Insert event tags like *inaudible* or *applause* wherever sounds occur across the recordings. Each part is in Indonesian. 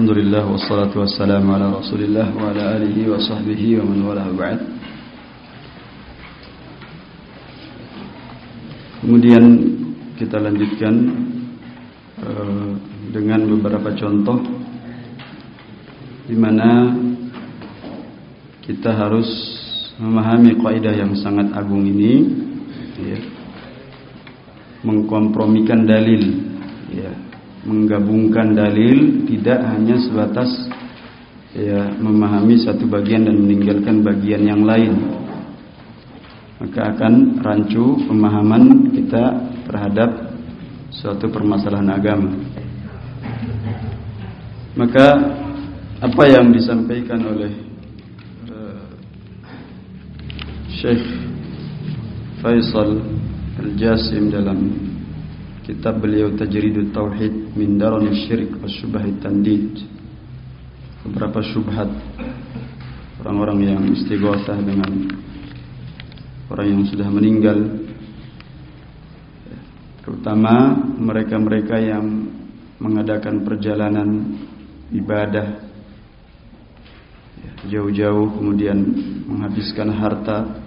Alhamdulillah wassalatu wassalamu ala Rasulillah wa ala alihi wa sahbihi wa man ba'd. Kemudian kita lanjutkan uh, dengan beberapa contoh di mana kita harus memahami kaidah yang sangat agung ini ya, mengkompromikan dalil menggabungkan dalil tidak hanya sebatas ya memahami satu bagian dan meninggalkan bagian yang lain. Maka akan rancu pemahaman kita terhadap suatu permasalahan agama. Maka apa yang disampaikan oleh uh, Syekh Faisal Al-Jasim dalam kitab beliau Tajridut Tauhid min Daran Syirik wa Syubhahit Tandid beberapa syubhat orang-orang yang istighosah dengan orang yang sudah meninggal. Terutama mereka-mereka yang mengadakan perjalanan ibadah. Jauh-jauh kemudian menghabiskan harta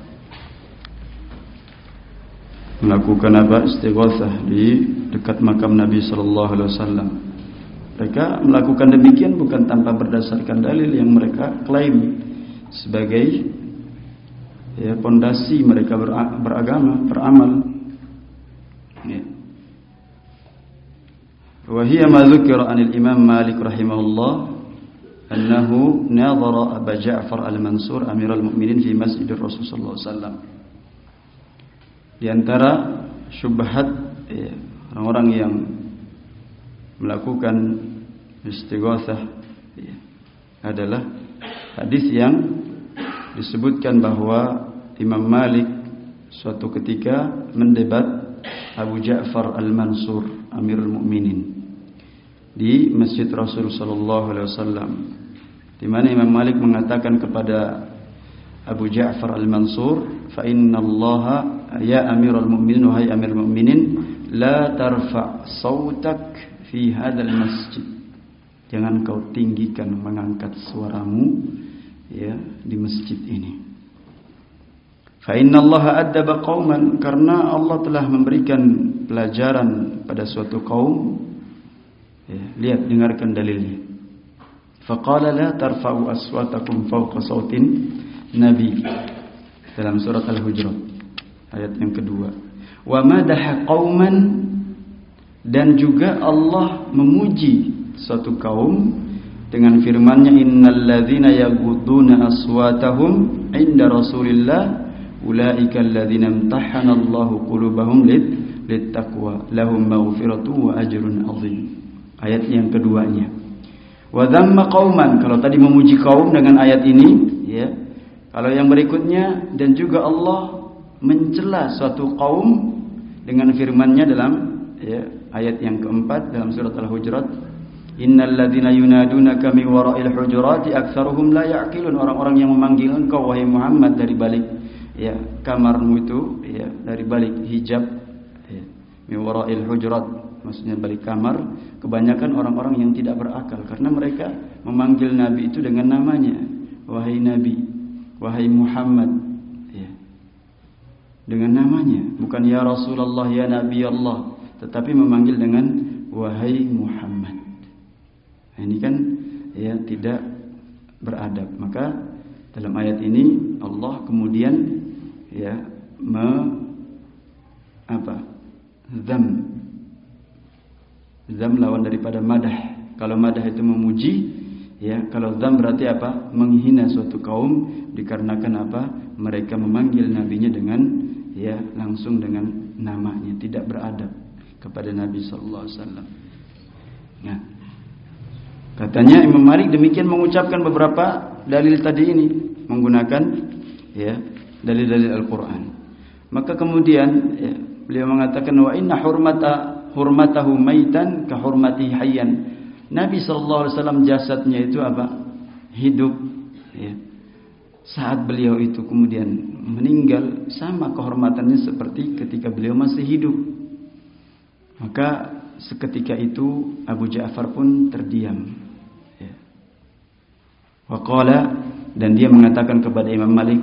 melakukan apa istighosah di dekat makam Nabi sallallahu alaihi wasallam. Mereka melakukan demikian bukan tanpa berdasarkan dalil yang mereka klaim sebagai ya pondasi mereka beragama, beramal. Ya. Ma dzukira 'anil Imam Malik rahimahullah annahu nadhara Abu Ja'far al-Mansur Amirul Mukminin fi Masjidir Rasul sallallahu alaihi wasallam. Di antara syubhat ya, orang-orang yang melakukan istighosah ya, adalah hadis yang disebutkan bahwa Imam Malik suatu ketika mendebat Abu Ja'far Al-Mansur Amirul Mukminin di Masjid Rasul sallallahu alaihi wasallam di mana Imam Malik mengatakan kepada Abu Ja'far Al-Mansur fa inna Allah ya Amirul Mukminin wahai Amirul Mukminin la tarfa sautak fi hadzal masjid. Jangan kau tinggikan mengangkat suaramu ya di masjid ini. Fa inna Allah addaba qauman karena Allah telah memberikan pelajaran pada suatu kaum. Ya, lihat dengarkan dalilnya. Faqala la tarfa'u aswatakum fawqa sautin Nabi dalam surat Al-Hujurat ayat yang kedua. Wa madaha qauman dan juga Allah memuji suatu kaum dengan firman-Nya innal ladzina yaghudduna aswatahum 'inda Rasulillah ulaika alladzina imtahana Allahu qulubahum lit littaqwa lahum maghfiratun wa ajrun 'azim. Ayat yang keduanya. Wa dhamma qauman kalau tadi memuji kaum dengan ayat ini ya kalau yang berikutnya dan juga Allah mencela suatu kaum dengan firman-Nya dalam ya, ayat yang keempat dalam surat Al-Hujurat, "Innal ladzina yunadunaka min wara'il hujurati aktsaruhum la ya'qilun." Orang-orang yang memanggil engkau wahai Muhammad dari balik ya kamarmu itu ya dari balik hijab ya, min wara'il hujurat maksudnya balik kamar kebanyakan orang-orang yang tidak berakal karena mereka memanggil nabi itu dengan namanya wahai nabi wahai Muhammad. Dengan namanya. Bukan ya Rasulullah ya Nabi Allah. Tetapi memanggil dengan wahai Muhammad. Nah, ini kan ya tidak beradab. Maka dalam ayat ini Allah kemudian ya me apa? Zam. Zam lawan daripada madah. Kalau madah itu memuji Ya, kalau dzam berarti apa? Menghina suatu kaum dikarenakan apa? Mereka memanggil nabinya dengan ya langsung dengan namanya, tidak beradab kepada Nabi sallallahu alaihi wasallam. Nah, katanya Imam Malik demikian mengucapkan beberapa dalil tadi ini menggunakan ya dalil-dalil Al-Qur'an. Maka kemudian ya, beliau mengatakan wa inna hurmata hurmatahu maitan ka hurmati hayyan Nabi Shallallahu Alaihi Wasallam jasadnya itu apa? Hidup. Ya. Saat beliau itu kemudian meninggal, sama kehormatannya seperti ketika beliau masih hidup. Maka seketika itu Abu Ja'far pun terdiam. Ya. Faqala dan dia mengatakan kepada Imam Malik,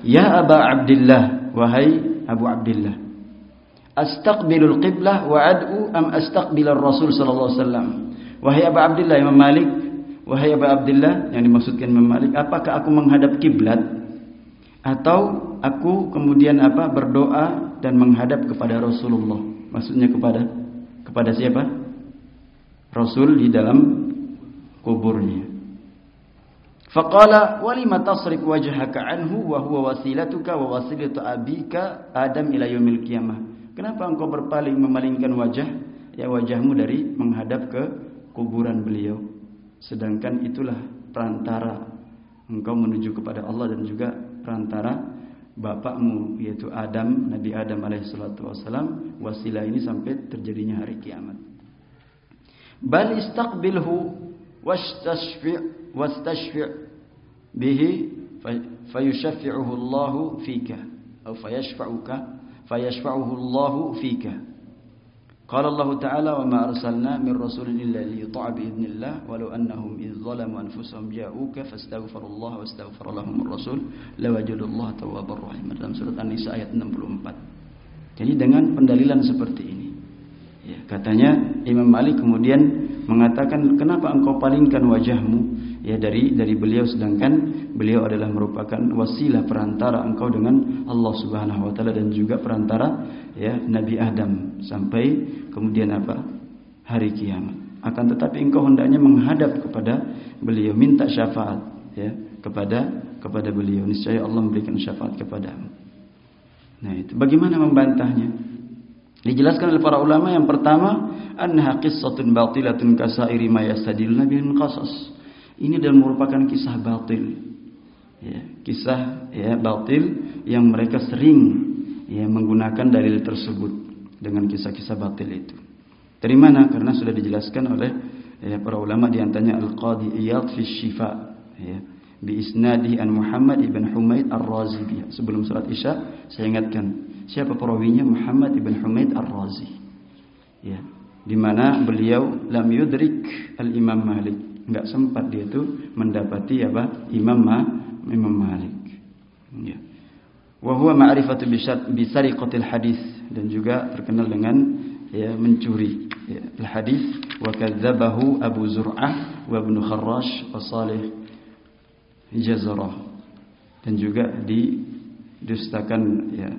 "Ya Aba Abdullah, wahai Abu Abdullah, astaqbilul qiblah wa ad'u am astaqbilur Rasul sallallahu alaihi wasallam?" Wahai Abu Abdullah Imam Malik, wahai Abu Abdullah yang dimaksudkan Imam Malik, apakah aku menghadap kiblat atau aku kemudian apa berdoa dan menghadap kepada Rasulullah? Maksudnya kepada kepada siapa? Rasul di dalam kuburnya. Faqala walima tasrif wajhaka anhu wa huwa wasilatuka wa wasilatu abika Adam ila yaumil qiyamah. Kenapa engkau berpaling memalingkan wajah ya wajahmu dari menghadap ke kuburan beliau sedangkan itulah perantara engkau menuju kepada Allah dan juga perantara bapakmu yaitu Adam Nabi Adam alaihissalatu wassalam. Wasilah ini sampai terjadinya hari kiamat. Bal istaqbilhu wastashfi' wastashfi' bihi fayushaffi'uhu Allah fika. Atau fayashfa'uka fayashfa'uhu Allah fika Qala Allah Ta'ala wa ma arsalna min rasulin illa li yuta'a bi idznillah walau annahum id zalamu anfusahum ja'uka fastaghfirullah wa astaghfir lahum ar-rasul lawajadullah tawwabur rahim dalam surat An-Nisa ayat 64. Jadi dengan pendalilan seperti ini. Ya, katanya Imam Malik kemudian mengatakan kenapa engkau palingkan wajahmu ya dari dari beliau. Sedangkan beliau adalah merupakan wasilah perantara engkau dengan Allah Subhanahu wa taala dan juga perantara ya Nabi Adam sampai kemudian apa? Hari kiamat. Akan tetapi engkau hendaknya menghadap kepada beliau minta syafaat ya kepada kepada beliau. Niscaya Allah memberikan syafaat kepadamu. Nah itu. Bagaimana membantahnya? Dijelaskan oleh para ulama yang pertama annaha qissatun batilatun kasairi ma yastadiluna bil qasas ini adalah merupakan kisah batil. Ya, kisah ya batil yang mereka sering ya menggunakan dalil tersebut dengan kisah-kisah batil itu. Dari mana? Karena sudah dijelaskan oleh ya, para ulama di antaranya Al-Qadi Iyad fi Shifa ya bi isnadi an Muhammad ibn Humaid Ar-Razi sebelum salat Isya saya ingatkan siapa perawinya Muhammad ibn Humaid Ar-Razi ya di mana beliau lam yudrik al-Imam Malik nggak sempat dia itu mendapati apa Imam Ma, Imam Malik. Ya. Wa huwa ma'rifatu bisariqatil hadis dan juga terkenal dengan ya mencuri ya, hadis wa kadzabahu Abu Zur'ah wa Ibnu Kharrash wa Salih Jazarah dan juga didustakan ya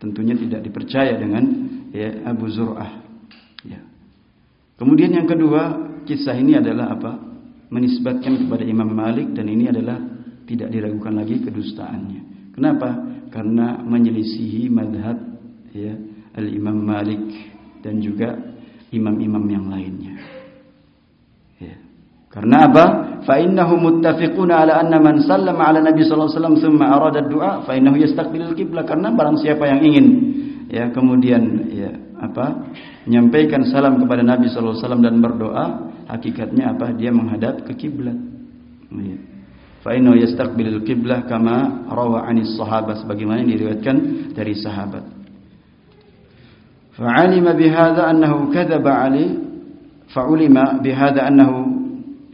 tentunya tidak dipercaya dengan ya Abu Zur'ah ya. Kemudian yang kedua kisah ini adalah apa? Menisbatkan kepada Imam Malik dan ini adalah tidak diragukan lagi kedustaannya. Kenapa? Karena menyelisihi madhab ya, al-Imam Malik dan juga imam-imam yang lainnya. Ya. Karena apa? Fa innahu muttafiquna ala anna man sallama ala Nabi sallallahu alaihi wasallam thumma arada ad-du'a fa innahu yastaqbilul qiblah karena barang siapa yang ingin ya kemudian ya apa menyampaikan salam kepada Nabi sallallahu alaihi wasallam dan berdoa hakikatnya apa? Dia menghadap ke kiblat. Iya. Fa innahu yastaqbilul qiblah kama rawa 'anis sahabat sebagaimana diriwayatkan dari sahabat. Fa'alima bihadza annahu kadzaba 'alai fa'ulima bihadza annahu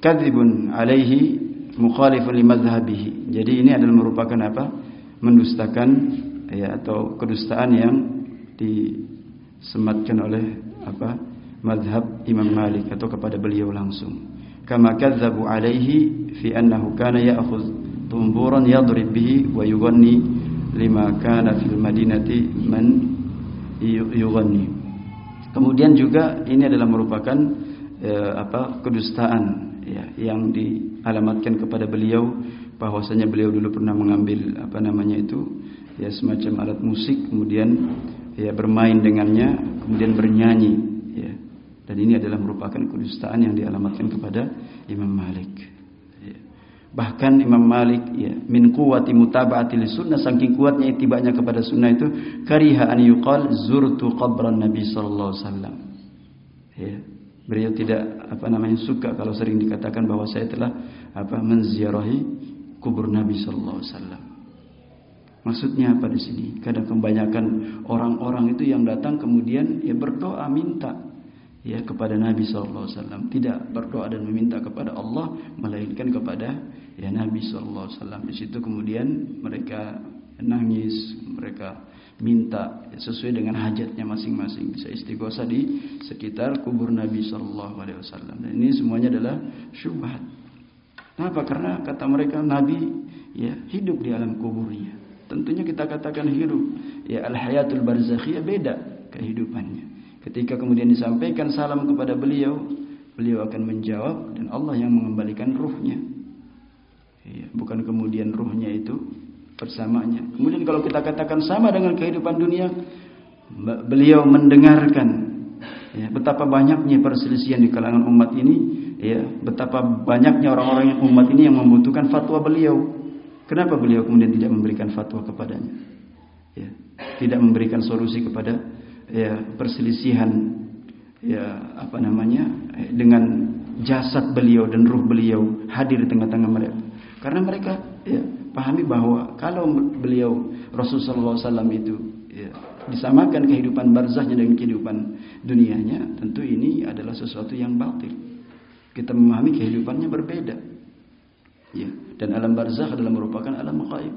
kadzibun 'alaihi mukhalifun limadhhabihi. Jadi ini adalah merupakan apa? Mendustakan ya atau kedustaan yang disematkan oleh apa? Madhab Imam Malik atau kepada beliau langsung. Kama kadzabu alaihi fi annahu kana ya'khudh tumburan yadrib bihi wa yughanni lima kana fil madinati man yughanni. Kemudian juga ini adalah merupakan eh, apa kedustaan ya yang dialamatkan kepada beliau bahwasanya beliau dulu pernah mengambil apa namanya itu ya semacam alat musik kemudian ya bermain dengannya kemudian bernyanyi dan ini adalah merupakan kedustaan yang dialamatkan kepada Imam Malik. Ya. Bahkan Imam Malik ya, min quwwati mutaba'ati sunnah saking kuatnya itibanya kepada sunnah itu kariha an yuqal zurtu qabran Nabi sallallahu alaihi wasallam. Ya. Beliau tidak apa namanya suka kalau sering dikatakan bahwa saya telah apa menziarahi kubur Nabi sallallahu alaihi wasallam. Maksudnya apa di sini? Kadang kebanyakan orang-orang itu yang datang kemudian ya berdoa minta ya kepada Nabi sallallahu alaihi wasallam, tidak berdoa dan meminta kepada Allah melainkan kepada ya Nabi sallallahu alaihi wasallam. Di situ kemudian mereka nangis, mereka minta sesuai dengan hajatnya masing-masing bisa istighosa di sekitar kubur Nabi sallallahu alaihi wasallam. Dan ini semuanya adalah syubhat. Kenapa? Karena kata mereka Nabi ya hidup di alam kuburnya. Tentunya kita katakan hidup. Ya al-hayatul barzakhiyah beda kehidupannya. Ketika kemudian disampaikan salam kepada beliau, beliau akan menjawab dan Allah yang mengembalikan ruhnya. Ya, bukan kemudian ruhnya itu bersamanya. Kemudian kalau kita katakan sama dengan kehidupan dunia, beliau mendengarkan ya, betapa banyaknya perselisihan di kalangan umat ini, ya, betapa banyaknya orang-orang yang umat ini yang membutuhkan fatwa beliau. Kenapa beliau kemudian tidak memberikan fatwa kepadanya? Ya, tidak memberikan solusi kepada ya, perselisihan ya apa namanya dengan jasad beliau dan ruh beliau hadir di tengah-tengah mereka. Karena mereka ya, pahami bahwa kalau beliau Rasulullah SAW itu ya, disamakan kehidupan barzahnya dengan kehidupan dunianya, tentu ini adalah sesuatu yang batil. Kita memahami kehidupannya berbeda. Ya, dan alam barzah adalah merupakan alam gaib.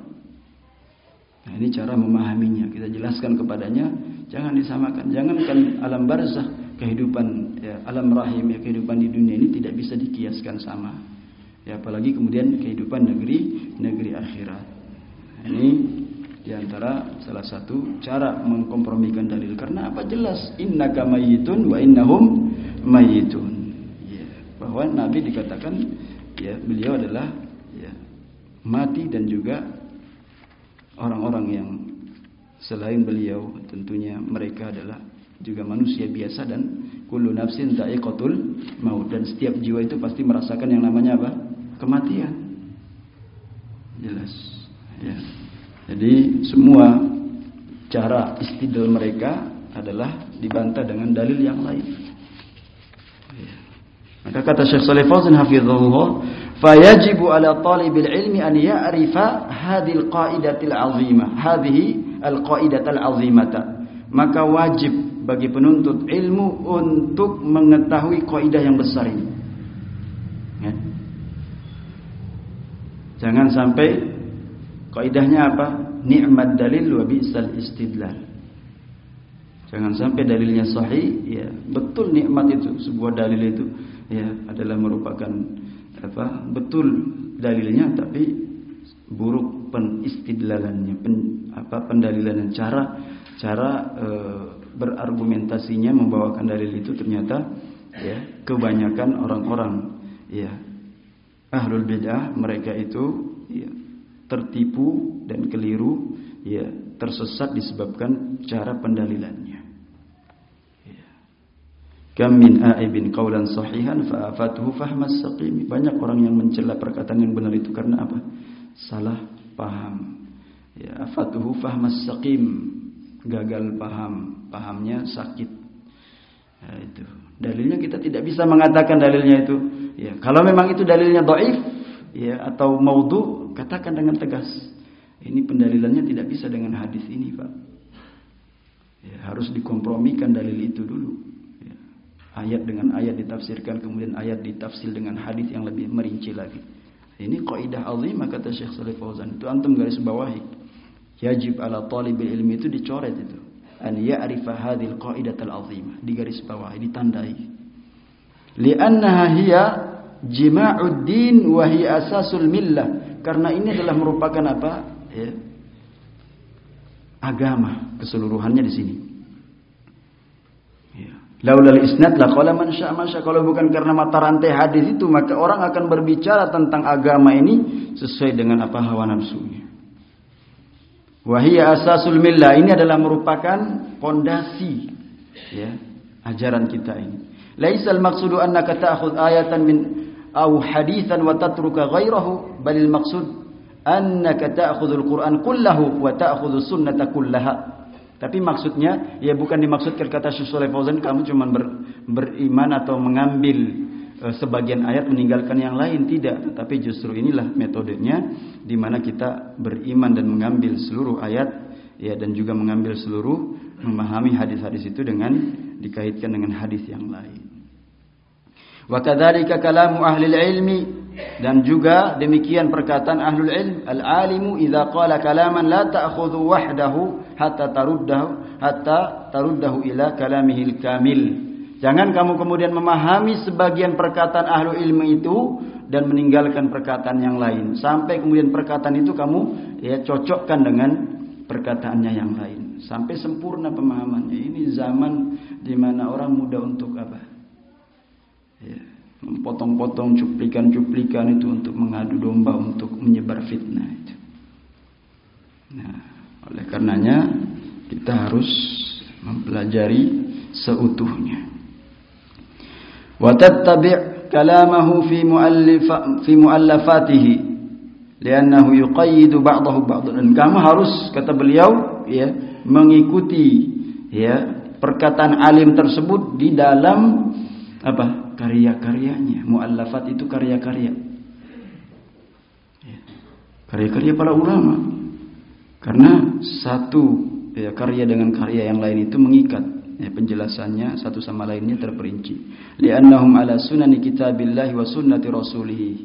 Nah, ini cara memahaminya. Kita jelaskan kepadanya, jangan disamakan. Jangankan alam barzah, kehidupan ya, alam rahim ya kehidupan di dunia ini tidak bisa dikiaskan sama. Ya apalagi kemudian kehidupan negeri negeri akhirat. Ini di antara salah satu cara mengkompromikan dalil karena apa jelas innaka mayyitun wa innahum mayyitun. Ya, bahwa Nabi dikatakan ya beliau adalah ya mati dan juga orang-orang yang selain beliau tentunya mereka adalah juga manusia biasa dan kullu nafsin dha'iqatul maut dan setiap jiwa itu pasti merasakan yang namanya apa? kematian. Jelas. Ya. Jadi semua cara istidlal mereka adalah dibantah dengan dalil yang lain. Ya. Maka kata Syekh Saleh Fauzan hafizahullah, "Fayajibu ala talibil ilmi an ya'rifa hadhil qaidatil azimah, hadhihi al-qaidatal azimata." Maka wajib bagi penuntut ilmu untuk mengetahui kaidah yang besar ini. Ya. Jangan sampai kaidahnya apa? Nikmat dalil wa bi'sal istidlal. Jangan sampai dalilnya sahih, ya betul nikmat itu sebuah dalil itu ya adalah merupakan apa? Betul dalilnya tapi buruk penistidlalannya, pen, apa pendalilan cara cara e, berargumentasinya membawakan dalil itu ternyata ya kebanyakan orang-orang ya. Ahlul bidah mereka itu ya, tertipu dan keliru ya tersesat disebabkan cara pendalilannya. Ya. kam min aibin qawlan sahihan fa'afatuhu fahmas saqimi banyak orang yang mencela perkataan yang benar itu karena apa? Salah paham ya afatuhu fahmas saqim gagal paham pahamnya sakit ya, itu dalilnya kita tidak bisa mengatakan dalilnya itu Ya, kalau memang itu dalilnya doif, ya atau maudhu, katakan dengan tegas. Ini pendalilannya tidak bisa dengan hadis ini, Pak. Ya, harus dikompromikan dalil itu dulu. Ya, ayat dengan ayat ditafsirkan, kemudian ayat ditafsir dengan hadis yang lebih merinci lagi. Ini kaidah azimah kata Syekh Saleh Fauzan. Itu antum garis bawahi. Yajib ala talibil ilmi itu dicoret itu. An ya'rifa hadhil qaidatal azimah. Di garis bawahi, ditandai li'annaha hiya jima'uddin wa hiya asasul millah karena ini adalah merupakan apa ya, agama keseluruhannya di sini. Laulal isnad la qala man syaa masya kalau bukan karena mata rantai hadis itu maka orang akan berbicara tentang agama ini sesuai dengan apa hawa nafsunya. Wahia asasul millah ini adalah merupakan pondasi ya ajaran kita ini. Laisal maqsudu annaka ta'khudh ayatan min aw hadithan wa tatruka ghairahu balil maqsud annaka ta'khudhul Qur'an kullahu wa ta'khudhus sunnata kullaha. Tapi maksudnya ya bukan dimaksudkan kata Syekh Fauzan kamu cuma ber, beriman atau mengambil uh, sebagian ayat meninggalkan yang lain tidak, tetapi justru inilah metodenya di mana kita beriman dan mengambil seluruh ayat ya dan juga mengambil seluruh memahami hadis-hadis itu dengan dikaitkan dengan hadis yang lain. Wa kalamu ahli ilmi dan juga demikian perkataan ahlul ilm al-alimu idza qala kalaman la ta'khudhu wahdahu hatta taruddahu hatta taruddahu ila kalamihil kamil. Jangan kamu kemudian memahami sebagian perkataan ahlu ilmu itu dan meninggalkan perkataan yang lain. Sampai kemudian perkataan itu kamu ya cocokkan dengan perkataannya yang lain. Sampai sempurna pemahamannya. Ini zaman di mana orang mudah untuk apa? Ya Memotong-potong cuplikan-cuplikan itu untuk mengadu domba untuk menyebar fitnah itu. Nah, oleh karenanya kita harus mempelajari seutuhnya. Wa tattabi' kalamahu fi muallafatihi li'annahu yuqayyidu ba'dahu ba'dan. Dan kamu harus kata beliau ya mengikuti ya perkataan alim tersebut di dalam apa? karya-karyanya. Muallafat itu karya-karya. Ya. Karya-karya para ulama. Karena satu ya, karya dengan karya yang lain itu mengikat. Ya, penjelasannya satu sama lainnya terperinci. Li'annahum ala sunani kitabillahi wa sunnati rasulih.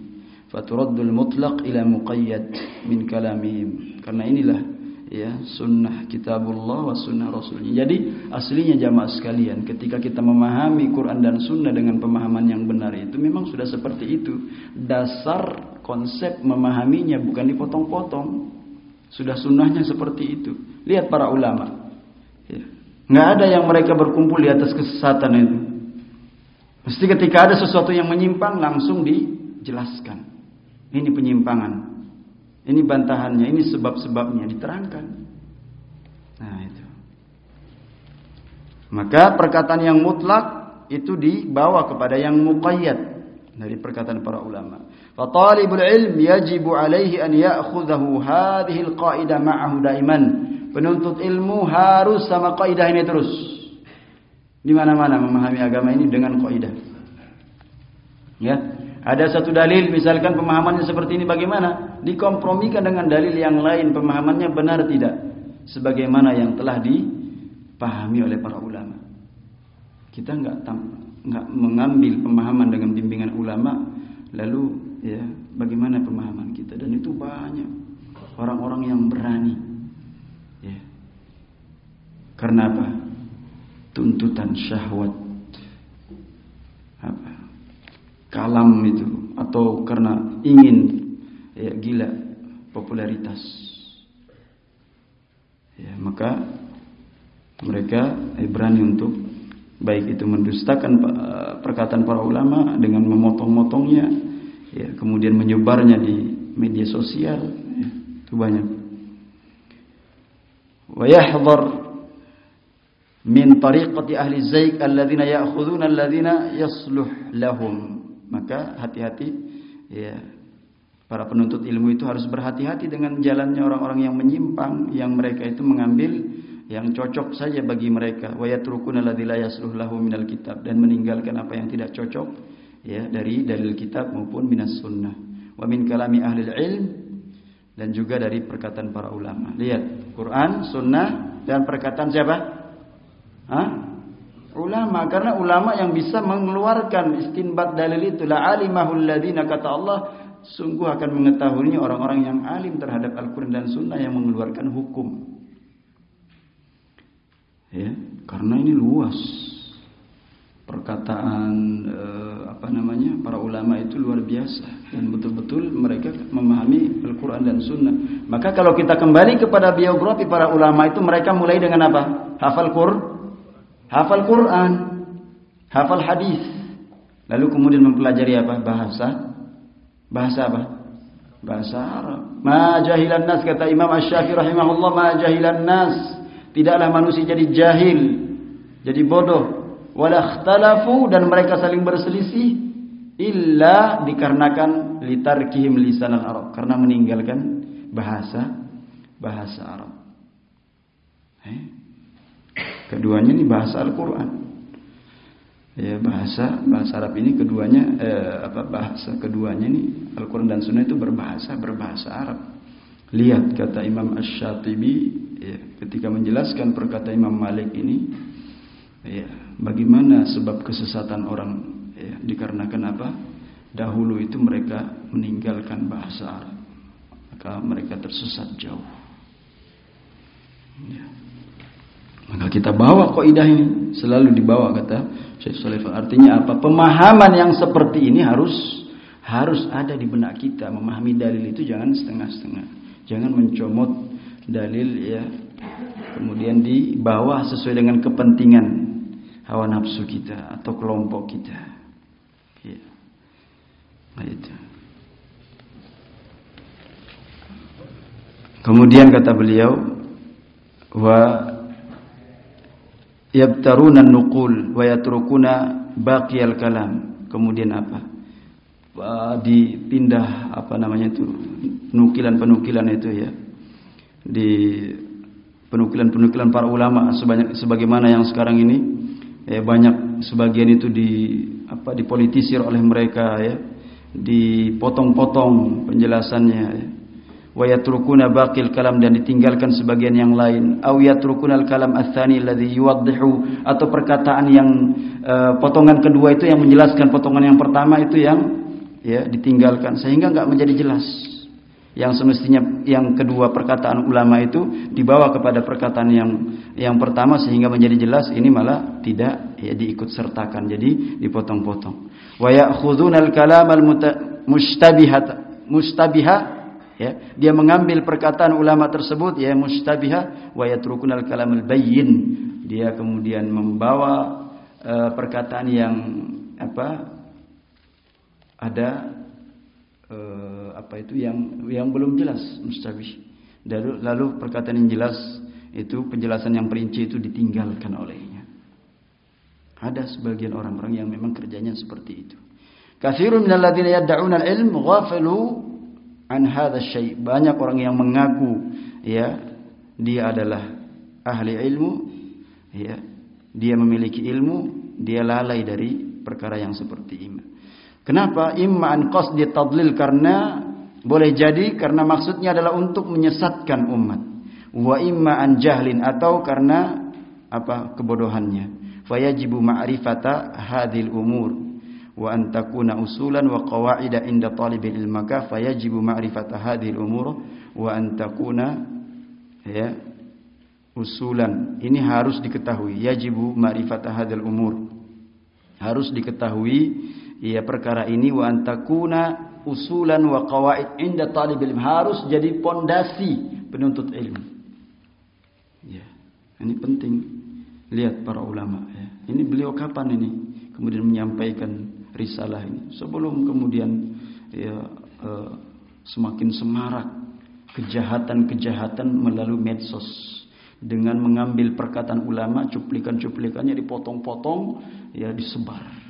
Faturaddul mutlaq ila muqayyad min kalamihim. Karena inilah ya sunnah kitabullah wa sunnah rasulnya. Jadi aslinya jamaah sekalian ketika kita memahami Quran dan sunnah dengan pemahaman yang benar itu memang sudah seperti itu. Dasar konsep memahaminya bukan dipotong-potong. Sudah sunnahnya seperti itu. Lihat para ulama. Ya. Nggak ada yang mereka berkumpul di atas kesesatan itu. Mesti ketika ada sesuatu yang menyimpang langsung dijelaskan. Ini penyimpangan. Ini bantahannya, ini sebab-sebabnya diterangkan. Nah itu. Maka perkataan yang mutlak itu dibawa kepada yang muqayyad dari perkataan para ulama. Fatalibul ilm yajibu alaihi an ya'khudhahu hadhihi alqaidah ma'ahu daiman. Penuntut ilmu harus sama kaidah ini terus. Di mana-mana memahami agama ini dengan kaidah. Ya, ada satu dalil misalkan pemahamannya seperti ini bagaimana? Dikompromikan dengan dalil yang lain pemahamannya benar tidak? Sebagaimana yang telah dipahami oleh para ulama. Kita nggak nggak mengambil pemahaman dengan bimbingan ulama lalu ya bagaimana pemahaman kita? Dan itu banyak. Orang-orang yang berani. Ya. Karena apa? Tuntutan syahwat. Apa? Kalam itu. Atau karena ingin ya, gila. Popularitas. Ya maka mereka eh, berani untuk baik itu mendustakan eh, perkataan para ulama dengan memotong-motongnya ya kemudian menyebarnya di media sosial ya, itu banyak. Yahdhar min tariqati ahli zaik alladzina ya'khuduna alladzina yasluh lahum. Maka hati-hati ya para penuntut ilmu itu harus berhati-hati dengan jalannya orang-orang yang menyimpang yang mereka itu mengambil yang cocok saja bagi mereka. Wa yatrukuna la lahu minal kitab. Dan meninggalkan apa yang tidak cocok ya dari dalil kitab maupun minas sunnah. Wa min kalami ahli ilm dan juga dari perkataan para ulama. Lihat Quran sunnah dan perkataan siapa? Hah? ulama karena ulama yang bisa mengeluarkan istinbat dalil itu. La alimahul ladina kata Allah sungguh akan mengetahuinya orang-orang yang alim terhadap Al-Qur'an dan Sunnah yang mengeluarkan hukum. Ya karena ini luas. Perkataan eh, apa namanya para ulama itu luar biasa. Dan betul-betul mereka memahami Al-Qur'an dan Sunnah. Maka kalau kita kembali kepada biografi para ulama itu mereka mulai dengan apa? Hafal Qur'an hafal Quran, hafal hadis, lalu kemudian mempelajari apa? Bahasa, bahasa apa? Bahasa Arab. Ma jahilan nas kata Imam Asy-Syafi'i rahimahullah, ma jahilan nas. Tidaklah manusia jadi jahil, jadi bodoh. Wala ikhtalafu dan mereka saling berselisih illa dikarenakan litarkihim lisan al-Arab karena meninggalkan bahasa bahasa Arab. Eh? Keduanya ini bahasa Al-Qur'an. Ya, bahasa bahasa Arab ini keduanya eh, apa bahasa keduanya ini Al-Qur'an dan Sunnah itu berbahasa berbahasa Arab. Lihat kata Imam Asy-Syatibi ya, ketika menjelaskan perkataan Imam Malik ini ya, bagaimana sebab kesesatan orang ya, dikarenakan apa? Dahulu itu mereka meninggalkan bahasa Arab. Maka mereka tersesat jauh. Ya. Maka kita bawa kaidah ini selalu dibawa kata Syekh Saleh. Artinya apa? Pemahaman yang seperti ini harus harus ada di benak kita. Memahami dalil itu jangan setengah-setengah. Jangan mencomot dalil ya kemudian dibawa sesuai dengan kepentingan hawa nafsu kita atau kelompok kita. Ya. Nah, itu. Kemudian kata beliau wa yabtaruna nuqul wa yatrukuna baqiyal kalam. Kemudian apa? Dipindah apa namanya itu nukilan-penukilan itu ya. Di penukilan-penukilan para ulama sebanyak sebagaimana yang sekarang ini ya, banyak sebagian itu di apa dipolitisir oleh mereka ya dipotong-potong penjelasannya ya. Wa yatrukuna baqil kalam dan ditinggalkan sebagian yang lain. Aw yatrukuna al kalam atsani alladhi yuwaddihu. Atau perkataan yang uh, potongan kedua itu yang menjelaskan potongan yang pertama itu yang ya ditinggalkan. Sehingga enggak menjadi jelas yang semestinya yang kedua perkataan ulama itu dibawa kepada perkataan yang yang pertama sehingga menjadi jelas ini malah tidak ya diikut sertakan. Jadi dipotong-potong. Wa ya'khuduna al-kalam al-mustabihat mustabiha ya dia mengambil perkataan ulama tersebut ya mustabiha wa yatrukuna al-kalam al-bayyin dia kemudian membawa uh, perkataan yang apa ada uh, apa itu yang yang belum jelas mustabih. Lalu, lalu perkataan yang jelas itu penjelasan yang perinci itu ditinggalkan olehnya. Ada sebagian orang-orang yang memang kerjanya seperti itu. Katsirun minal ladzina yad'una al-ilm ghafalu an syai'. Banyak orang yang mengaku ya dia adalah ahli ilmu ya dia memiliki ilmu dia lalai dari perkara yang seperti ini. Kenapa? Imma an qasdi tadlil karena boleh jadi karena maksudnya adalah untuk menyesatkan umat. Wa imma an jahlin atau karena apa? kebodohannya. Fayajibu ma'rifata hadhil umur wa an takuna usulan wa qawaida inda talibil ilm maka fayajibu ma'rifata hadhil umur wa an takuna ya usulan ini harus diketahui yajibu ma'rifata hadhil umur harus diketahui ya perkara ini wa antakuna usulan wa qawaid inda talib ilm harus jadi pondasi penuntut ilmu. Ya, ini penting. Lihat para ulama ya. Ini beliau kapan ini kemudian menyampaikan risalah ini sebelum kemudian ya uh, semakin semarak kejahatan-kejahatan melalui medsos dengan mengambil perkataan ulama cuplikan-cuplikannya dipotong-potong ya disebar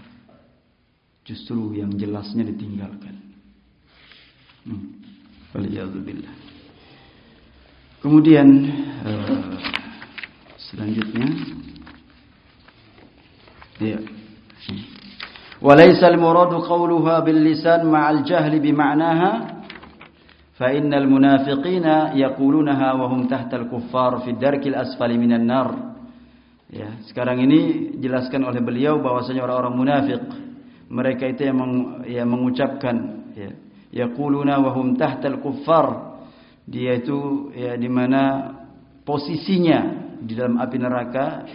Justru yang jelasnya ditinggalkan. Hmm. Kemudian uh, selanjutnya ya. وليس المراد قولها باللسان مع الجهل بمعناها فإن المنافقين يقولونها وهم تحت الكفار في الدرك الأسفل من النار ya sekarang ini jelaskan oleh beliau bahwasanya orang-orang munafik mereka itu yang, meng, yang mengucapkan ya yaquluna wa hum tahtal kuffar dia itu ya di mana posisinya di dalam api neraka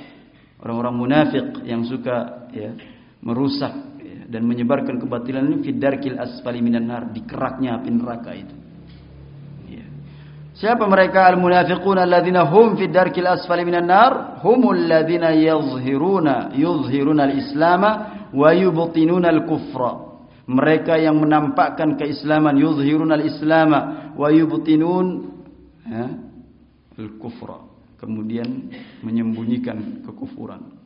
orang-orang munafik yang suka ya merusak ya, dan menyebarkan kebatilan ini fidarkil asfali minan nar di keraknya api neraka itu ya. siapa mereka al munafiquna alladzina hum fidarkil asfali minan nar humul ladzina yuzhiruna yuzhiruna al islama wa yubtinuna al-kufra. Mereka yang menampakkan keislaman yuzhirun al-islama wa yubtinun ya, al-kufra. Kemudian menyembunyikan kekufuran.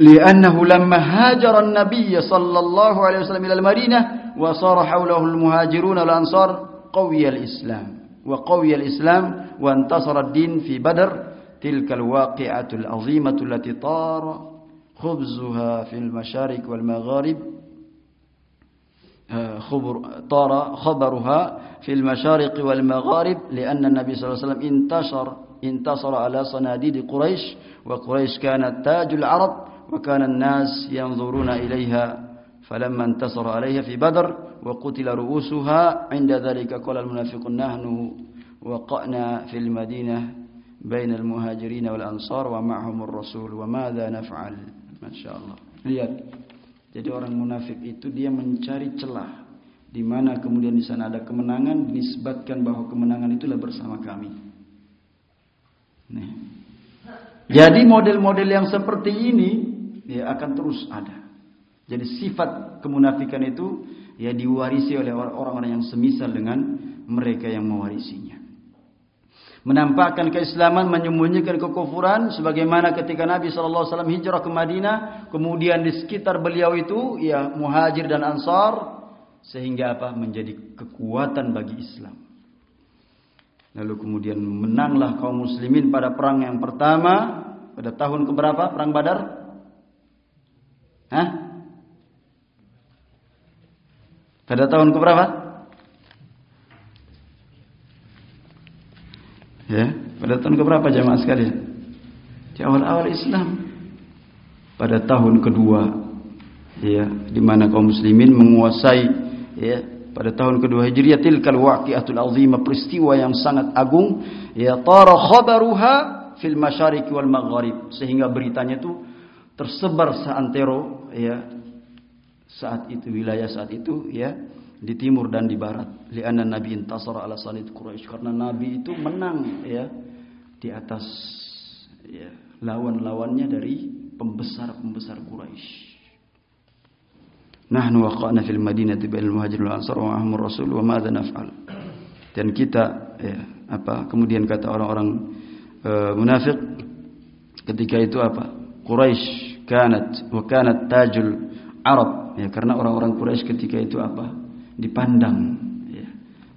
لأنه لما هاجر النبي صلى الله عليه وسلم إلى المدينة وصار حوله المهاجرون والأنصار قوي الإسلام. وقوي الإسلام وانتصر الدين في بدر تلك الواقعة العظيمة التي طار خبزها في المشارق والمغارب. آه، خبر طار خبرها في المشارق والمغارب لأن النبي صلى الله عليه وسلم انتشر انتصر على صناديد قريش وقريش كانت تاج العرب. وكان الناس ينظرون إليها فلما انتصر عليها في بدر وقتل رؤوسها عند ذلك قال المنافقون نحن وقعنا في المدينة بين المهاجرين والأنصار ومعهم الرسول وماذا نفعل ما شاء الله lihat jadi orang munafik itu dia mencari celah di mana kemudian di sana ada kemenangan dinisbatkan bahwa kemenangan itulah bersama kami nih jadi model-model yang seperti ini ya akan terus ada jadi sifat kemunafikan itu ya diwarisi oleh orang-orang yang semisal dengan mereka yang mewarisinya. Menampakkan keislaman, menyembunyikan kekufuran sebagaimana ketika Nabi sallallahu alaihi hijrah ke Madinah, kemudian di sekitar beliau itu ya muhajir dan ansar sehingga apa? menjadi kekuatan bagi Islam. Lalu kemudian menanglah kaum muslimin pada perang yang pertama pada tahun keberapa? Perang Badar? Hah? Pada tahun keberapa? Ya, pada tahun keberapa jamaah sekalian? Di awal-awal Islam. Pada tahun kedua, ya, di mana kaum muslimin menguasai ya, pada tahun kedua Hijriah tilkal waqi'atul azimah peristiwa yang sangat agung ya tara khabaruha fil masyariq wal maghrib sehingga beritanya itu tersebar seantero ya saat itu wilayah saat itu ya di timur dan di barat. Li'anna nabi intasara ala salid quraisy karena nabi itu menang ya di atas ya lawan-lawannya dari pembesar-pembesar Quraisy Nahnu waqa'na fil madinati bainal muhajirin wal ansar wa ahmur rasul wa madza naf'al. Dan kita ya apa kemudian kata orang-orang uh, munafik ketika itu apa? Quraisy kanat wa kanat tajul Arab. Ya karena orang-orang Quraisy ketika itu apa? Dipandang ya,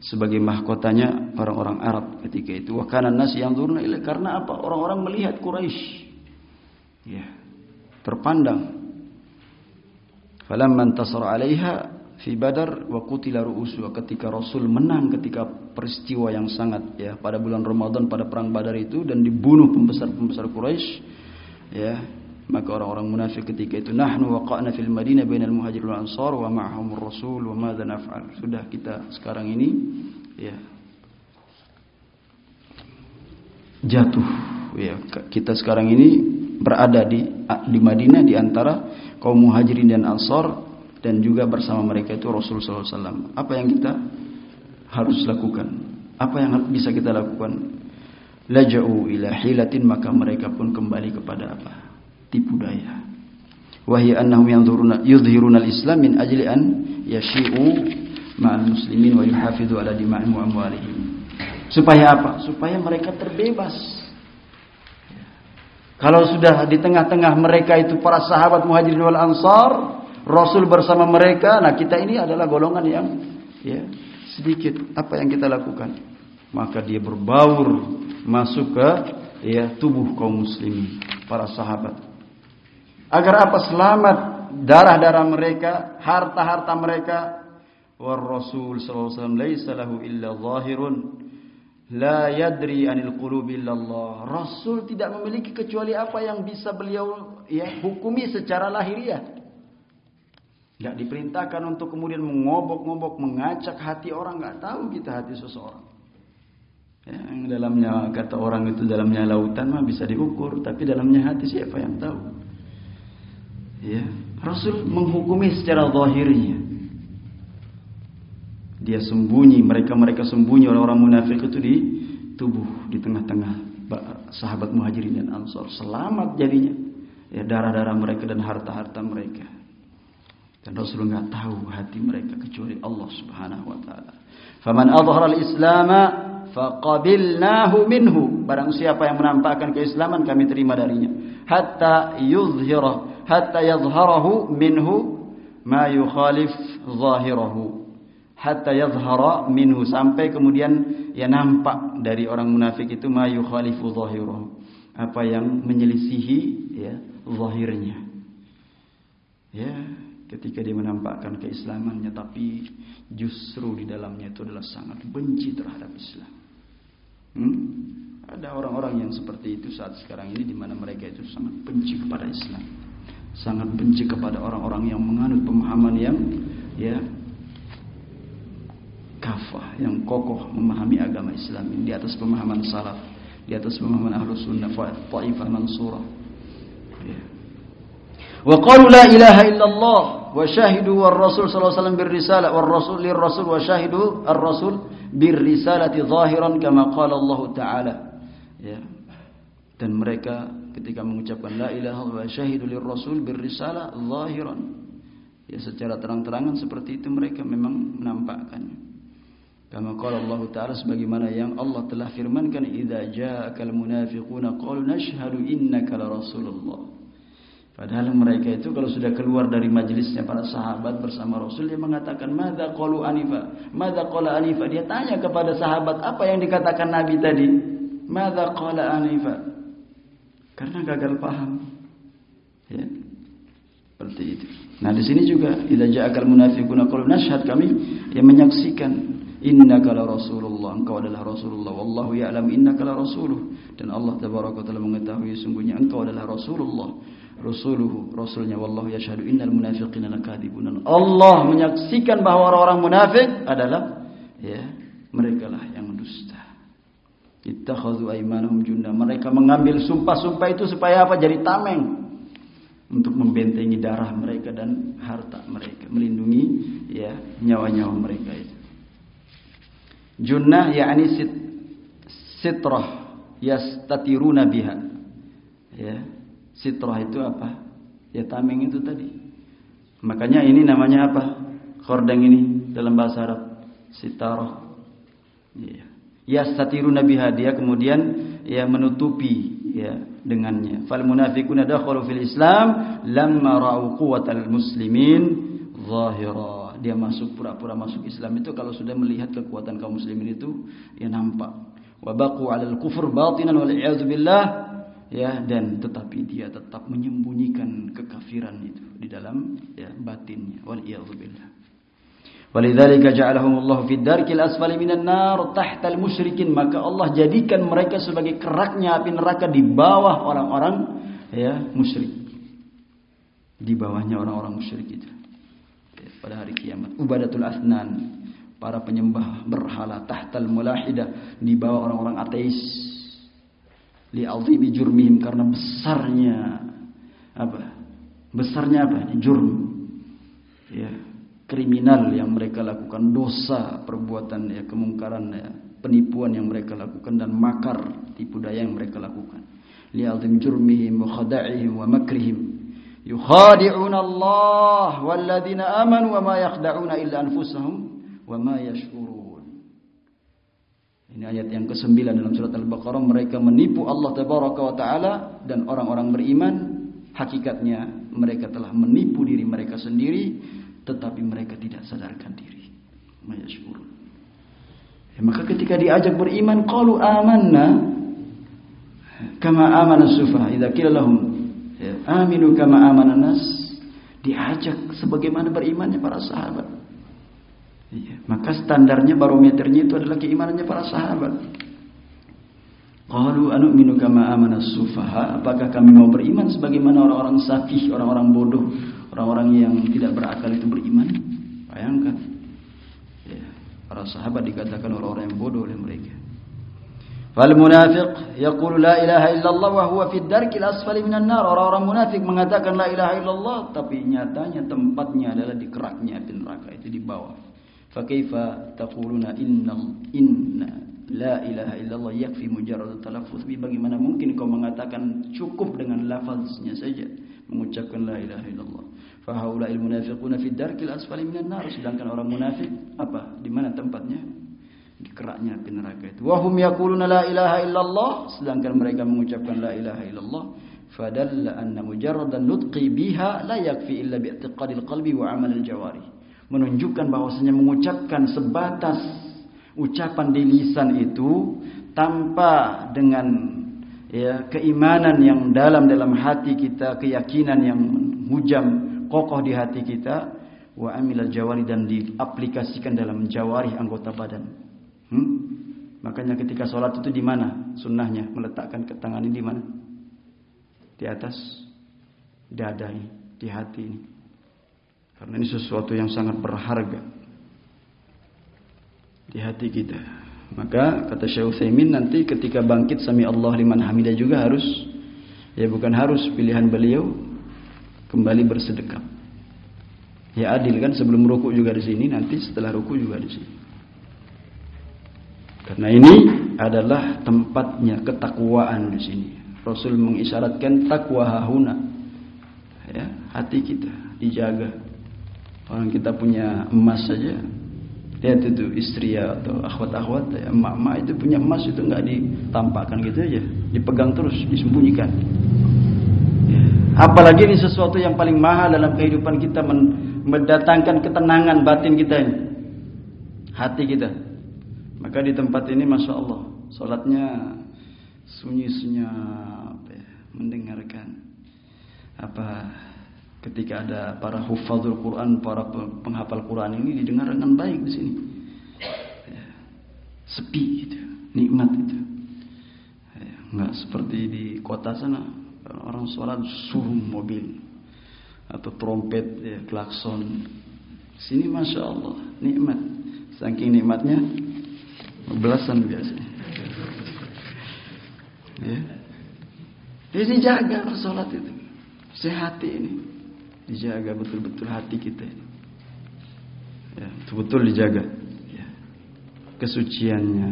sebagai mahkotanya orang-orang Arab ketika itu. Wa kana nas yanzuruna ila karena apa? Orang-orang melihat Quraisy ya terpandang. Falamma intasara 'alaiha fi badar wa qutila ru'usu ketika Rasul menang ketika peristiwa yang sangat ya pada bulan Ramadan pada perang Badar itu dan dibunuh pembesar-pembesar Quraisy ya maka orang-orang munafik ketika itu nahnu waqa'na fil Madinah bainal muhajirin wal ansar wa ma'ahumur rasul wa madza naf'al. Sudah kita sekarang ini ya jatuh ya kita sekarang ini berada di di Madinah di antara kaum muhajirin dan ansar dan juga bersama mereka itu Rasul sallallahu alaihi wasallam. Apa yang kita harus lakukan? Apa yang bisa kita lakukan? Laja'u ila hilatin maka mereka pun kembali kepada apa? Tipu daya. Wahai annahum yanzuruna yudhiruna al-islam min ajli an yashi'u ma'al muslimin wa yuhafidhu ala dima'ihim wa amwalihim. Supaya apa? Supaya mereka terbebas. Kalau sudah di tengah-tengah mereka itu para sahabat muhajirin wal ansar, Rasul bersama mereka, nah kita ini adalah golongan yang ya sedikit. Apa yang kita lakukan? Maka dia berbaur masuk ke ya tubuh kaum muslimin, para sahabat. Agar apa? Selamat darah-darah mereka, harta-harta mereka. War Rasul sallallahu alaihi wasallam laisa lahu illa zahirun la yadri anil qulubi illallah. Rasul tidak memiliki kecuali apa yang bisa beliau ya hukumi secara lahiriah. Tidak diperintahkan untuk kemudian mengobok-ngobok, mengacak hati orang. Nggak tahu kita hati seseorang. Ya, yang dalamnya kata orang itu dalamnya lautan mah bisa diukur, tapi dalamnya hati siapa yang tahu? Ya, Rasul menghukumi secara zahirnya. Dia sembunyi, mereka-mereka sembunyi orang-orang munafik itu di tubuh, di tengah-tengah sahabat muhajirin dan ansor. Selamat jadinya. Ya, darah-darah mereka dan harta-harta mereka. Dan Rasul nggak tahu hati mereka kecuali Allah Subhanahu wa taala. Faman adhara al-islam faqabilnahu minhu. Barang siapa yang menampakkan keislaman kami terima darinya. Hatta yuzhira hatta yadhharahu minhu ma yukhalif zahirahu hatta yadhhara minhu sampai kemudian ya nampak dari orang munafik itu ma yukhalifu zahirahu apa yang menyelisihi ya zahirnya ya ketika dia menampakkan keislamannya tapi justru di dalamnya itu adalah sangat benci terhadap Islam hmm? Ada orang-orang yang seperti itu saat sekarang ini di mana mereka itu sangat benci kepada Islam. Sangat benci kepada orang-orang yang menganut pemahaman yang ya kafah, yang kokoh memahami agama Islam di atas pemahaman salaf, di atas pemahaman ahlus sunnah, ta'ifah mansurah. Ya. Wa qalu la ilaha illallah wa syahidu war rasul sallallahu alaihi wasallam bir risalah war rasul lir rasul wa syahidu ar rasul bir risalati zahiran kama qala Allah taala ya dan mereka ketika mengucapkan la ilaha illallah syahidu lir rasul bir risalah zahiran. Ya secara terang-terangan seperti itu mereka memang menampakkannya kama qala Allah taala sebagaimana yang Allah telah firmankan idza ja'akal munafiquna qalu nashhadu innaka la rasulullah. Padahal mereka itu kalau sudah keluar dari majelisnya para sahabat bersama Rasul dia mengatakan madza qalu anifa? Madza qala anifa? Dia tanya kepada sahabat apa yang dikatakan Nabi tadi? Mada qala anifa? Karena gagal paham. Ya. Seperti itu. Nah, di sini juga idza ja'akal munafiquna qalu nashhad kami yang menyaksikan innaka la rasulullah engkau adalah rasulullah wallahu ya'lam innaka la rasuluh dan Allah tabaraka taala mengetahui sungguhnya engkau adalah rasulullah rasuluhu rasulnya wallahu yashhadu innal munafiqina lakadzibun Allah menyaksikan bahwa orang-orang munafik adalah ya mereka lah yang dusta Ittakhadhu aymanahum junna. Mereka mengambil sumpah-sumpah itu supaya apa? Jadi tameng. Untuk membentengi darah mereka dan harta mereka. Melindungi ya nyawa-nyawa mereka itu. Junnah yakni sit, sitrah yastatiruna biha. Ya. Sitrah itu apa? Ya tameng itu tadi. Makanya ini namanya apa? Khordeng ini dalam bahasa Arab. Sitarah. Ya yastatiruna biha dia kemudian ya menutupi ya dengannya. Fal munafiquna dakhalu fil islam lamma ra'u quwwatal muslimin zahira. Dia masuk pura-pura masuk Islam itu kalau sudah melihat kekuatan kaum muslimin itu ya nampak. Wa baqu 'alal kufur batinan wal billah ya dan tetapi dia tetap menyembunyikan kekafiran itu di dalam ya batinnya. Wal billah Walidzalika ja'alahum Allah fi darkil asfali minan nar tahtal musyrikin maka Allah jadikan mereka sebagai keraknya api neraka di bawah orang-orang ya musyrik. Di bawahnya orang-orang musyrik itu. Ya, pada hari kiamat ubadatul asnan para penyembah berhala tahtal mulahidah di bawah orang-orang ateis li azimi jurmihim karena besarnya apa? Besarnya apa? Jurm. Ya, kriminal yang mereka lakukan, dosa, perbuatan ya, kemungkaran ya, penipuan yang mereka lakukan dan makar tipu daya yang mereka lakukan. Li'azim jurmihim wa khada'ihim wa makrihim. Yukhadi'una Allah walladzina amanu wa ma yakhda'una illa anfusahum wa ma yash'urun. Ini ayat yang ke-9 dalam surat Al-Baqarah mereka menipu Allah tabaraka wa taala dan orang-orang beriman hakikatnya mereka telah menipu diri mereka sendiri tetapi mereka tidak sadarkan diri. Mayashkurun. Ya, maka ketika diajak beriman, qalu amanna kama amana sufaha. Idza qila lahum ya, aminu kama amana nas, diajak sebagaimana berimannya para sahabat. Ya, maka standarnya barometernya itu adalah keimanannya para sahabat. Qalu anu'minu kama amana sufaha. Apakah kami mau beriman sebagaimana orang-orang safih, orang-orang bodoh, orang-orang yang tidak berakal itu beriman. Bayangkan. Ya, para sahabat dikatakan orang-orang yang bodoh oleh mereka. Fal munafiq yaqulu la ilaha illallah wa huwa fid darkil asfali minan nar. Orang-orang munafik mengatakan la ilaha illallah tapi nyatanya tempatnya adalah di keraknya api neraka itu di bawah. Fa kaifa taquluna innal inna la ilaha illallah yakfi mujarrad talaffuz bagaimana mungkin kau mengatakan cukup dengan lafaznya saja mengucapkan la ilaha illallah Fahaula'il munafiquna fid darkil asfali minan nar. Sedangkan orang munafik apa? Di mana tempatnya? Di keraknya api neraka itu. Wa hum yaquluna la ilaha illallah. Sedangkan mereka mengucapkan la ilaha illallah. Fadalla anna mujarradan nutqi biha la yakfi illa bi'tiqadil qalbi wa amalil jawari. Menunjukkan bahwasanya mengucapkan sebatas ucapan di lisan itu tanpa dengan ya keimanan yang dalam dalam hati kita, keyakinan yang hujam kokoh di hati kita wa amilal jawari dan diaplikasikan dalam jawari anggota badan. Hmm? Makanya ketika sholat itu di mana sunnahnya meletakkan ke tangan ini di mana? Di atas dada ini, di hati ini. Karena ini sesuatu yang sangat berharga di hati kita. Maka kata Syekh Utsaimin nanti ketika bangkit sami Allah liman hamidah juga harus ya bukan harus pilihan beliau kembali bersedekap. Ya adil kan sebelum ruku juga di sini nanti setelah ruku juga di sini. Karena ini adalah tempatnya ketakwaan di sini. Rasul mengisyaratkan takwa hahuna. Ya, hati kita dijaga. Orang kita punya emas saja lihat itu istri ya atau akhwat-akhwat ya, emak-emak itu punya emas itu nggak ditampakkan gitu aja. Dipegang terus disembunyikan. Ya. apalagi ini sesuatu yang paling mahal dalam kehidupan kita mendatangkan ketenangan batin kita ini. Hati kita. Maka di tempat ini masya Allah sholatnya sunyi senyap ya, mendengarkan apa ketika ada para hufadzul Quran, para penghafal Quran ini didengar dengan baik di sini. Ya, sepi gitu, nikmat itu. Ya, enggak seperti di kota sana orang sholat suruh mobil atau trompet, ya, klakson. Sini masya Allah nikmat, saking nikmatnya belasan biasanya. Ya. Jadi jaga sholat itu, sehati ini dijaga betul-betul hati kita ya, betul-betul dijaga. Ya. kesuciannya.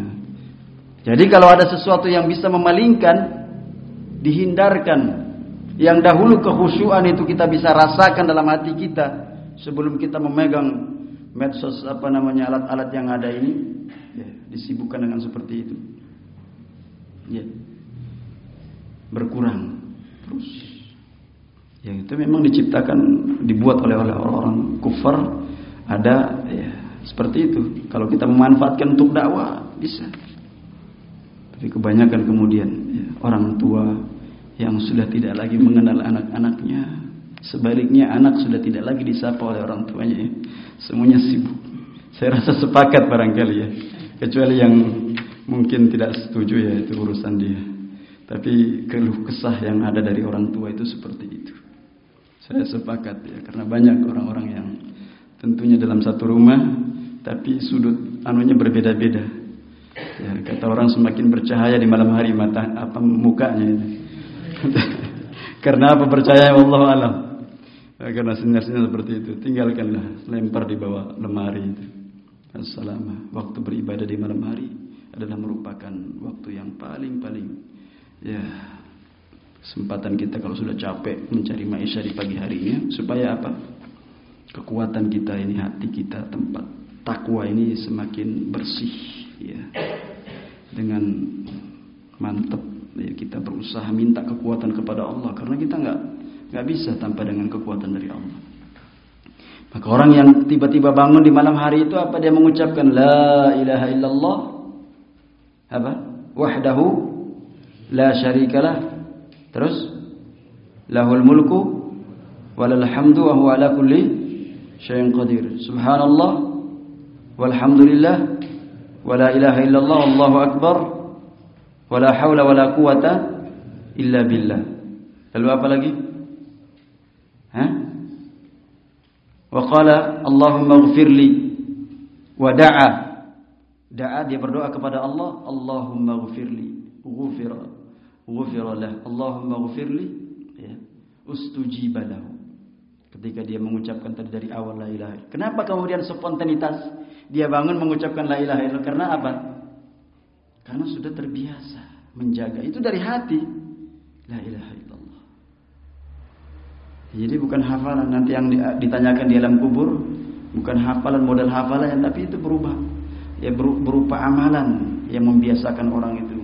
Jadi kalau ada sesuatu yang bisa memalingkan dihindarkan. Yang dahulu kehusuan itu kita bisa rasakan dalam hati kita sebelum kita memegang medsos apa namanya alat-alat yang ada ini. Ya, disibukkan dengan seperti itu. Ya. Berkurang terus yang itu memang diciptakan dibuat oleh orang-orang kufar. Ada ya seperti itu. Kalau kita memanfaatkan untuk dakwah bisa. Tapi kebanyakan kemudian ya, orang tua yang sudah tidak lagi mengenal anak-anaknya sebaliknya anak sudah tidak lagi disapa oleh orang tuanya ya. semuanya sibuk. Saya rasa sepakat barangkali ya. Kecuali yang mungkin tidak setuju ya itu urusan dia. Tapi keluh kesah yang ada dari orang tua itu seperti itu saya sepakat ya karena banyak orang-orang yang tentunya dalam satu rumah tapi sudut anunya berbeda-beda. Ya, kata orang semakin bercahaya di malam hari mata apa mukanya itu. *laughs* karena apa percaya Allah alam. Ya, karena sinar-sinar seperti itu tinggalkanlah lempar di bawah lemari itu. Assalamualaikum. Waktu beribadah di malam hari adalah merupakan waktu yang paling-paling ya Kesempatan kita kalau sudah capek mencari maisha di pagi harinya supaya apa? Kekuatan kita ini hati kita tempat takwa ini semakin bersih ya. Dengan mantap ya, kita berusaha minta kekuatan kepada Allah karena kita nggak nggak bisa tanpa dengan kekuatan dari Allah. Maka orang yang tiba-tiba bangun di malam hari itu apa dia mengucapkan la ilaha illallah apa? Wahdahu la syarikalah Terus lahul mulku walal hamdu wa huwa ala kulli syai'in qadir. Subhanallah walhamdulillah wala ilaha illallah wallahu akbar wala haula wala quwata illa billah. Lalu apa lagi? Hah? Wa qala Allahumma ighfirli wa da'a da'a dia berdoa kepada Allah Allahumma ighfirli ghufira ghufira lah. Allahumma ghufirli ya. Ustujiba lahu. Ketika dia mengucapkan tadi dari awal la ilaha kenapa kemudian spontanitas? Dia bangun mengucapkan la ilaha illallah. Karena apa? Karena sudah terbiasa menjaga. Itu dari hati. La ilaha illallah. Jadi bukan hafalan nanti yang ditanyakan di alam kubur. Bukan hafalan model hafalan tapi itu berubah. Ya berupa amalan yang membiasakan orang itu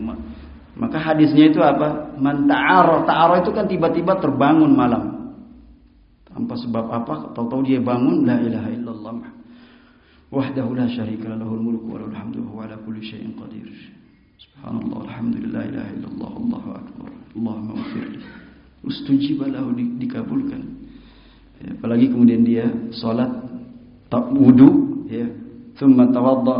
maka hadisnya itu apa? Man. Ta'ara itu kan tiba-tiba terbangun malam. Tanpa sebab apa, tahu-tahu dia bangun la ilaha illallah. Wahdahu la syarika lahul mulku wa lahul hamdu wa ala kulli syai'in qadir. Subhanallah, alhamdulillah, ilaha illallah, Allahu akbar. Allahumma ghafirli. Ustujiba lahu di, dikabulkan. Ya, apalagi kemudian dia salat tak wudu ya, thumma tawadda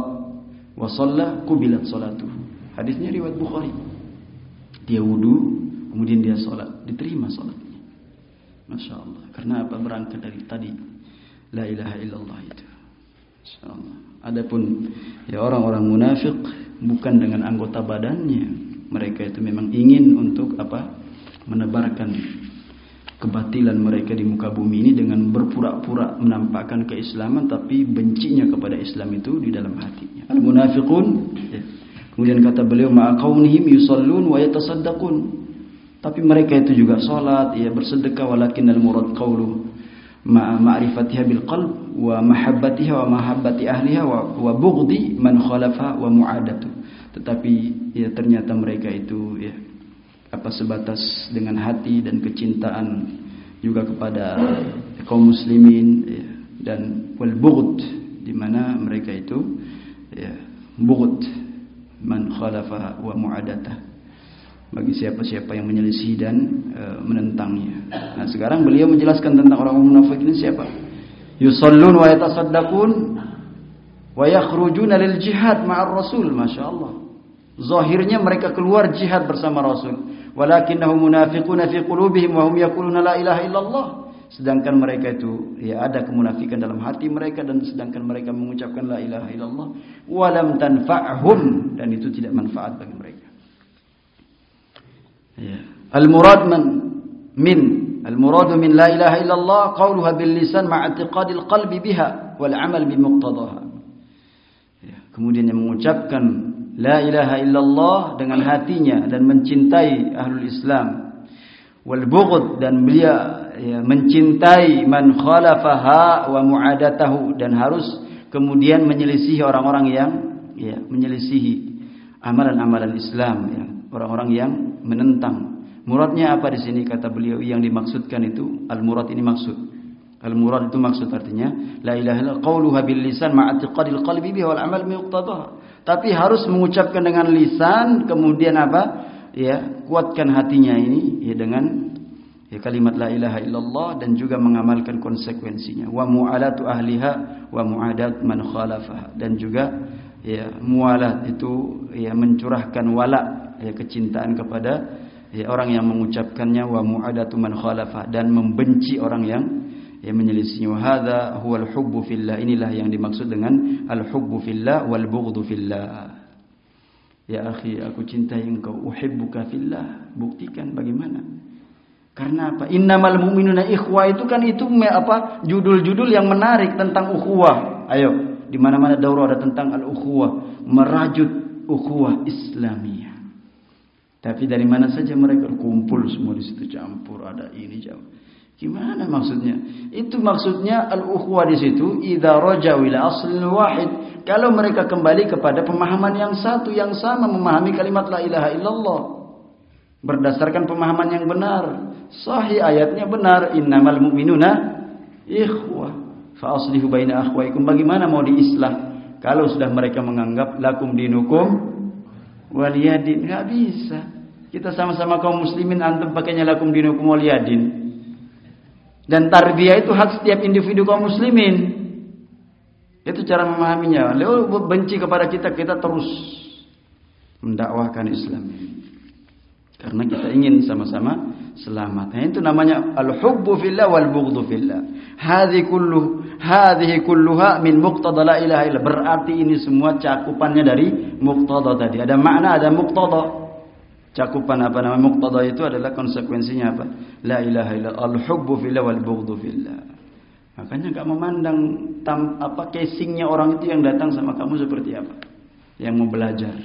wa shalla qubilat salatuhu. Hadisnya riwayat Bukhari. Dia wudu, kemudian dia salat, diterima salatnya. Masya Allah. Karena apa berangkat dari tadi la ilaha illallah itu. Masya Allah. Adapun ya orang-orang munafik bukan dengan anggota badannya. Mereka itu memang ingin untuk apa? Menebarkan kebatilan mereka di muka bumi ini dengan berpura-pura menampakkan keislaman tapi bencinya kepada Islam itu di dalam hatinya. Al munafiqun ya. Kemudian kata beliau ma'aqaunihim yusallun wa yatasaddaqun. Tapi mereka itu juga salat, ya bersedekah walakin al murad qawlu ma'rifatiha bil qalb wa mahabbatiha wa mahabbati ahliha wa, wa bughdi man khalafa wa mu'adatu. Tetapi ya ternyata mereka itu ya apa sebatas dengan hati dan kecintaan juga kepada kaum muslimin ya, dan wal bughd di mana mereka itu ya bughd man khalafa wa mu'adata bagi siapa-siapa yang menyelisih dan e, menentangnya. Nah, sekarang beliau menjelaskan tentang orang munafik ini siapa? Yusallun wa yatasaddaqun wa yakhrujuna lil jihad ma'ar rasul, masyaallah. Zahirnya mereka keluar jihad bersama Rasul walakinnahum munafiquna fi qulubihim wa hum yaquluna la ilaha illallah sedangkan mereka itu ya ada kemunafikan dalam hati mereka dan sedangkan mereka mengucapkan la ilaha illallah walam tanfa'hum dan itu tidak manfaat bagi mereka. Ya. Al murad man min al murad min la ilaha illallah qauluha bil lisan ma'a i'tiqadil qalbi biha wal amal bi muqtadaha. Ya. Kemudian yang mengucapkan la ilaha illallah dengan hatinya dan mencintai ahlul Islam wal bughd dan beliau ya, mencintai man khalafaha wa muadatahu dan harus kemudian menyelisihi orang-orang yang ya menyelisihi amalan-amalan Islam ya orang-orang yang menentang. Muradnya apa di sini? Kata beliau yang dimaksudkan itu al murad ini maksud. Al murad itu maksud artinya la ilaha illallah qauluha bil lisan ma'atiqadil qalbi bihi wal amal miqtadaha. Tapi harus mengucapkan dengan lisan, kemudian apa? Ya, kuatkan hatinya ini ya dengan ya kalimat la ilaha illallah dan juga mengamalkan konsekuensinya. Wa mu'alatu ahliha wa mu'adat man khalafaha. Dan juga ya mualat itu ya mencurahkan wala ya kecintaan kepada ya orang yang mengucapkannya. Wa mu'adatu man khalafa dan membenci orang yang yang menyelisihinya hadza huwal hubbu fillah. Inilah yang dimaksud dengan al hubbu fillah wal bughdhu fillah. Ya akhi aku cintai engkau. Uhibbuka fillah. Buktikan bagaimana karena apa? Innamal mu'minuna ikhwah. Itu kan itu apa judul-judul yang menarik tentang ukhuwah. Ayo di mana-mana daurah ada tentang al ukhuwah merajut ukhuwah islamiyah. Tapi dari mana saja mereka kumpul semua di situ campur ada ini campur. Gimana maksudnya? Itu maksudnya al-ukhwah di situ idza rajau ila aslin wahid. Kalau mereka kembali kepada pemahaman yang satu yang sama memahami kalimat la ilaha illallah berdasarkan pemahaman yang benar. Sahih ayatnya benar innamal mu'minuna ikhwah fa aslihu baina akhwaikum. Bagaimana mau diislah kalau sudah mereka menganggap lakum dinukum waliyadin? Enggak bisa. Kita sama-sama kaum muslimin antum pakainya lakum dinukum waliyadin. Dan tarbiyah itu hak setiap individu kaum muslimin. Itu cara memahaminya. Lalu benci kepada kita, kita terus mendakwahkan Islam. Karena kita ingin sama-sama selamat. Nah, itu namanya al-hubbu fillah wal bughdhu fillah. Hadhi kullu hadhihi kulluha min muqtada la ilaha illallah. Berarti ini semua cakupannya dari muqtada tadi. Ada makna, ada muqtada cakupan apa nama muqtada itu adalah konsekuensinya apa? La ilaha illallah al-hubbu fillah wal bughdhu fillah. Makanya enggak memandang tam, apa casingnya orang itu yang datang sama kamu seperti apa. Yang mau belajar.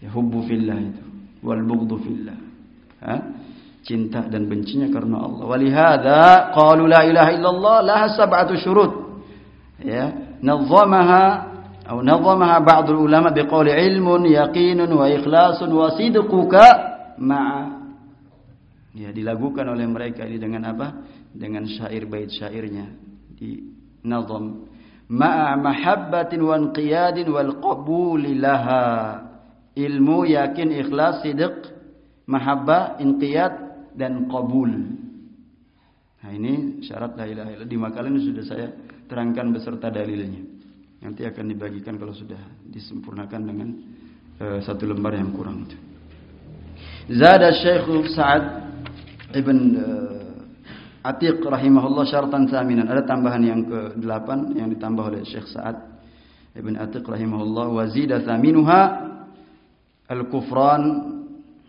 Ya hubbu fillah itu wal bughdhu fillah. Ha? Cinta dan bencinya karena Allah. Walihada qalu la ilaha illallah laha sab'atu syurut. Ya, nazzamaha atau nazzamaha ba'd ulama biqauli ilmun yaqinun wa ikhlasun wa sidquka ma'a Ya, dilagukan oleh mereka ini dengan apa? Dengan syair bait syairnya di nazam ma'a mahabbatin wa inqiyadin wal qabuli laha ilmu yakin ikhlas sidq mahabbah inqiyad dan qabul nah ini syarat la ilaha illallah di makalah ini sudah saya terangkan beserta dalilnya Nanti akan dibagikan kalau sudah disempurnakan dengan uh, satu lembar yang kurang itu. Zada Syekh Sa'ad Ibn uh, Atiq rahimahullah syaratan thaminan. Ada tambahan yang ke-8 yang ditambah oleh Syekh Sa'ad Ibn Atiq rahimahullah wa zida al-kufran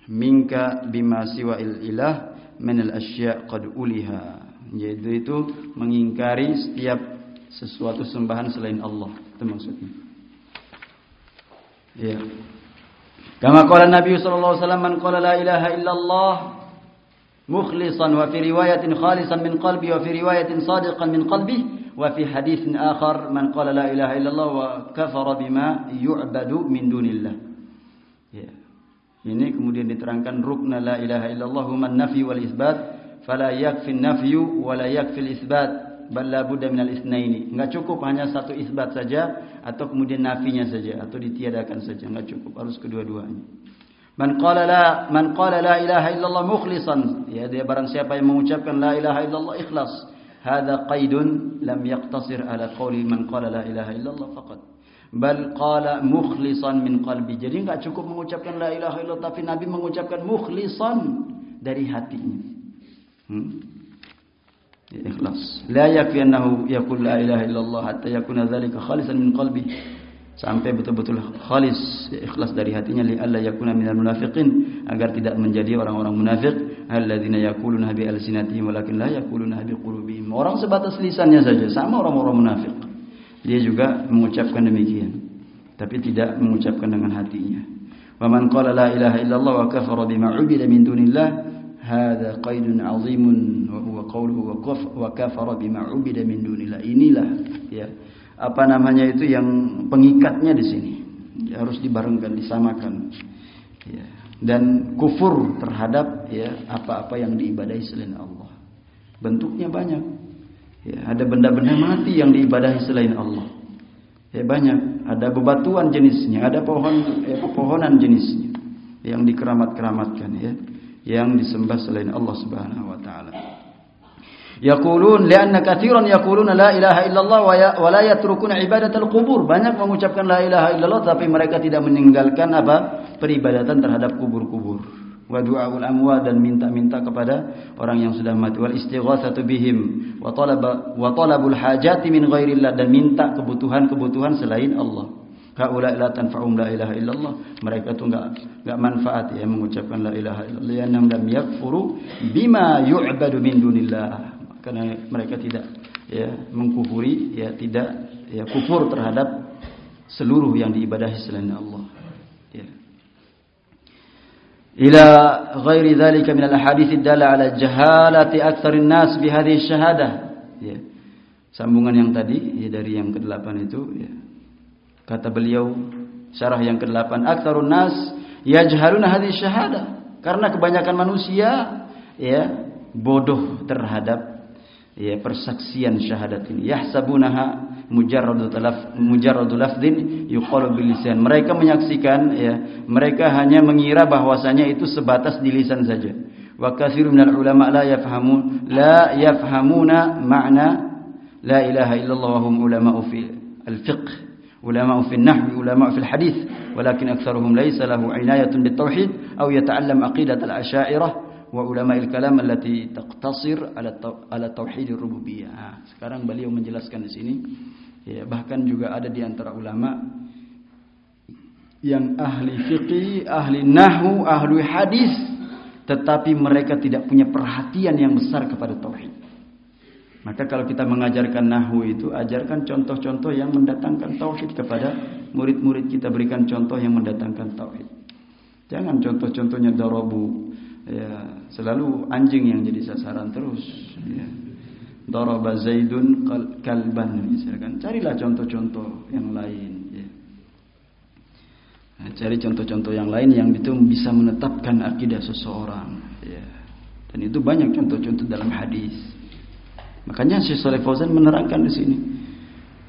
minka bima siwa ilah min al-asya' qad uliha. Yaitu itu mengingkari setiap sesuatu sembahan selain Allah. Itu maksudnya. Ya. Kama qala Nabi sallallahu alaihi wasallam man qala la ilaha illallah mukhlishan wa fi riwayatin khalisan min qalbi wa fi riwayatin sadiqan min qalbi wa fi haditsin akhar man qala la ilaha illallah wa kafara bima yu'badu min dunillah. Ya. Ini kemudian diterangkan rukna la ilaha illallah man nafi wal isbat fala yakfi nafyu wa la yakfi isbat bal la budda minal isnaini. Enggak cukup hanya satu isbat saja atau kemudian nafinya saja atau ditiadakan saja, enggak cukup, harus kedua-duanya. Man qala la man qala la ilaha illallah mukhlishan, ya dia barang siapa yang mengucapkan la ilaha illallah ikhlas. Hada qaidun lam yaqtasir ala qawli man qala la ilaha illallah faqat. Bal qala mukhlishan min qalbi. Jadi enggak cukup mengucapkan la ilaha illallah tapi Nabi mengucapkan mukhlishan dari hatinya. Hmm? ikhlas. La yakfi annahu yaqul la ilaha illallah hatta yakuna dzalika khalisan min qalbi. Sampai betul-betul khalis ikhlas dari hatinya li alla yakuna minal munafiqin agar tidak menjadi orang-orang munafik alladzina yaquluna bi alsinatihim walakin la yaquluna bi qulubihim. Orang sebatas lisannya saja sama orang-orang munafik. Dia juga mengucapkan demikian tapi tidak mengucapkan dengan hatinya. Wa man qala la ilaha illallah wa kafara bima ubida min dunillah hadza qaidun azimun wa qawluhu wa kafara bima ubida min dunillah. Inilah ya apa namanya itu yang pengikatnya di sini. Ya, harus dibarengkan, disamakan. Ya. Dan kufur terhadap ya apa-apa yang diibadahi selain Allah. Bentuknya banyak. Ya, ada benda-benda mati yang diibadahi selain Allah. Ya banyak. Ada bebatuan jenisnya, ada pohon ya, pepohonan jenisnya yang dikeramat-keramatkan ya, yang disembah selain Allah Subhanahu wa taala. Yaqulun lianna katsiran yaquluna la ilaha illallah wa la yatrukuna ibadatal qubur. Banyak mengucapkan la ilaha illallah tapi mereka tidak meninggalkan apa? peribadatan terhadap kubur-kubur. Wa du'aul amwat dan minta-minta kepada orang yang sudah mati wal istighatsatu bihim wa talaba wa talabul hajati min ghairillah dan minta kebutuhan-kebutuhan selain Allah. Haula la tanfa'um la ilaha illallah. Mereka itu enggak enggak manfaat ya mengucapkan la ilaha illallah. Liannahum lam yakfuru bima yu'badu min dunillah karena mereka tidak ya mengkufuri ya tidak ya kufur terhadap seluruh yang diibadahi selain Allah ghairi dzalika min al-ahadits dalla ala jahalati aktsar an-nas bi hadhihi syahadah ya. Sambungan yang tadi ya dari yang ke-8 itu ya. Kata beliau syarah yang ke-8 aktsarun nas yajhaluna hadhihi syahadah karena kebanyakan manusia ya bodoh terhadap ya persaksian syahadat ini. Yahsabunaha mujarradu talaf mujarradu lafdin yuqalu bil lisan mereka menyaksikan ya mereka hanya mengira bahwasanya itu sebatas di lisan saja. Wa katsirun minal ulama la yafhamun la yafhamuna ma'na la ilaha illallah wa hum ulama fi al-fiqh ulama fi an-nahw ulama fi al-hadith walakin aktsaruhum laysa lahu inayatun bit-tauhid aw yata'allam aqidat al-asy'ariyah wa ulama kalam allati taqtasir ala tauhid rububiyah. Nah, sekarang beliau menjelaskan di sini ya bahkan juga ada di antara ulama yang ahli fikih, ahli nahu, ahli hadis tetapi mereka tidak punya perhatian yang besar kepada tauhid. Maka kalau kita mengajarkan nahu itu, ajarkan contoh-contoh yang mendatangkan tauhid kepada murid-murid kita berikan contoh yang mendatangkan tauhid. Jangan contoh-contohnya darabu, ya selalu anjing yang jadi sasaran terus ya. Daraba Zaidun kalban misalkan carilah contoh-contoh yang lain ya. Nah, cari contoh-contoh yang lain yang itu bisa menetapkan akidah seseorang ya. Dan itu banyak contoh-contoh dalam hadis. Makanya Syekh Saleh Fauzan menerangkan di sini.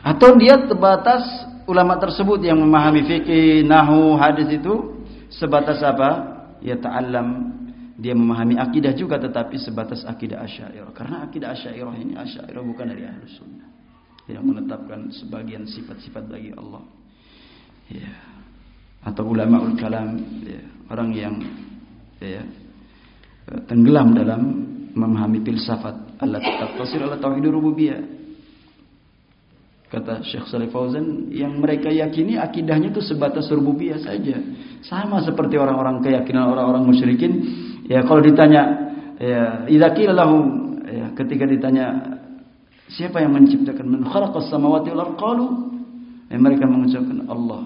Atau dia terbatas ulama tersebut yang memahami fikih, nahu, hadis itu sebatas apa? Ya ta'allam dia memahami akidah juga tetapi sebatas akidah asyairah. Karena akidah asyairah ini asyairah bukan dari ahlus sunnah. yang menetapkan sebagian sifat-sifat bagi Allah. Ya. Atau ulama ul kalam, ya. orang yang ya, tenggelam dalam memahami filsafat Allah tafsir Allah tauhid rububiyah. Kata Syekh Saleh Fauzan, yang mereka yakini akidahnya itu sebatas rububiyah saja. Sama seperti orang-orang keyakinan orang-orang musyrikin. Ya kalau ditanya, ya idza lahum ya, ketika ditanya siapa yang menciptakan man khalaqas samawati wal qalu ya, mereka mengucapkan Allah.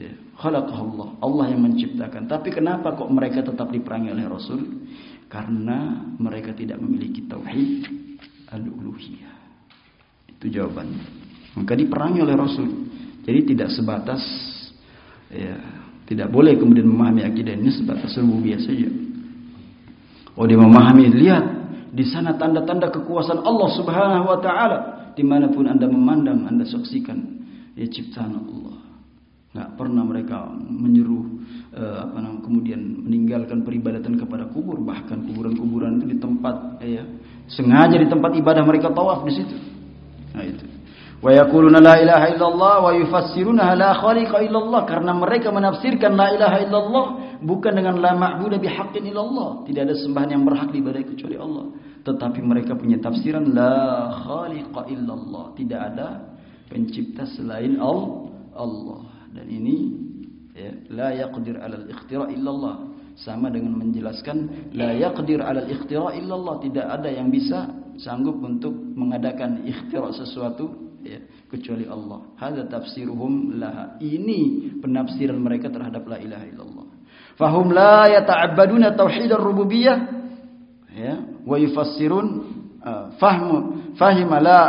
Ya, Allah. Allah yang menciptakan. Tapi kenapa kok mereka tetap diperangi oleh Rasul? Karena mereka tidak memiliki tauhid al-uluhiyah. Itu jawabannya. Maka diperangi oleh Rasul. Jadi tidak sebatas ya, tidak boleh kemudian memahami akidah ini sebatas rububiyah saja. Oh dia memahami lihat di sana tanda-tanda kekuasaan Allah Subhanahu wa taala di mana pun anda memandang anda saksikan ya ciptaan Allah. Nggak pernah mereka menyuruh uh, apa namanya kemudian meninggalkan peribadatan kepada kubur bahkan kuburan-kuburan itu di tempat ya sengaja di tempat ibadah mereka tawaf di situ. Nah itu. Wa yaquluna la ilaha illallah wa yufassirunaha la khaliqa illallah karena mereka menafsirkan la ilaha illallah bukan dengan la ma'budu bihaqqin illallah, tidak ada sembahan yang berhak diibadahi kecuali Allah. Tetapi mereka punya tafsiran la khaliqa illallah, tidak ada pencipta selain Allah. Dan ini ya, la yaqdir 'alal ikhtira illallah sama dengan menjelaskan la yaqdir 'alal ikhtira illallah, tidak ada yang bisa sanggup untuk mengadakan ikhtira sesuatu ya, kecuali Allah. Hadza tafsiruhum laha. Ini penafsiran mereka terhadap la ilaha illallah. Fahum la yata'abbaduna tauhid ar-rububiyyah ya wa yufassirun uh, fahmu fahima la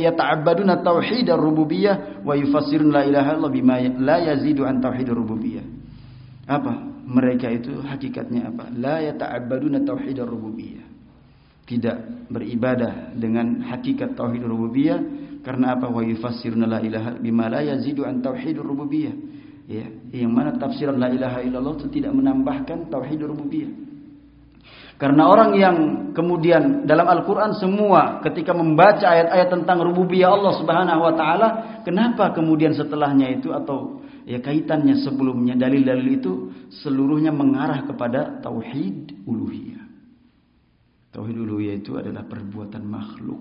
yata'abbaduna tauhid ar-rububiyyah wa yufassirun la ilaha illallah bima la yazidu an tauhid ar-rububiyyah. Apa? Mereka itu hakikatnya apa? La yata'abbaduna tauhid ar-rububiyyah tidak beribadah dengan hakikat tauhid rububiyah karena apa wa yufassiruna la ilaha bima la yazidu an tauhid rububiyah ya yang mana tafsiran la ilaha illallah itu tidak menambahkan tauhid rububiyah karena orang yang kemudian dalam Al-Quran semua ketika membaca ayat-ayat tentang rububiyah Allah Subhanahu Wa Taala, kenapa kemudian setelahnya itu atau ya kaitannya sebelumnya dalil-dalil itu seluruhnya mengarah kepada tauhid uluhiyah. Tauhid uluhiyah itu adalah perbuatan makhluk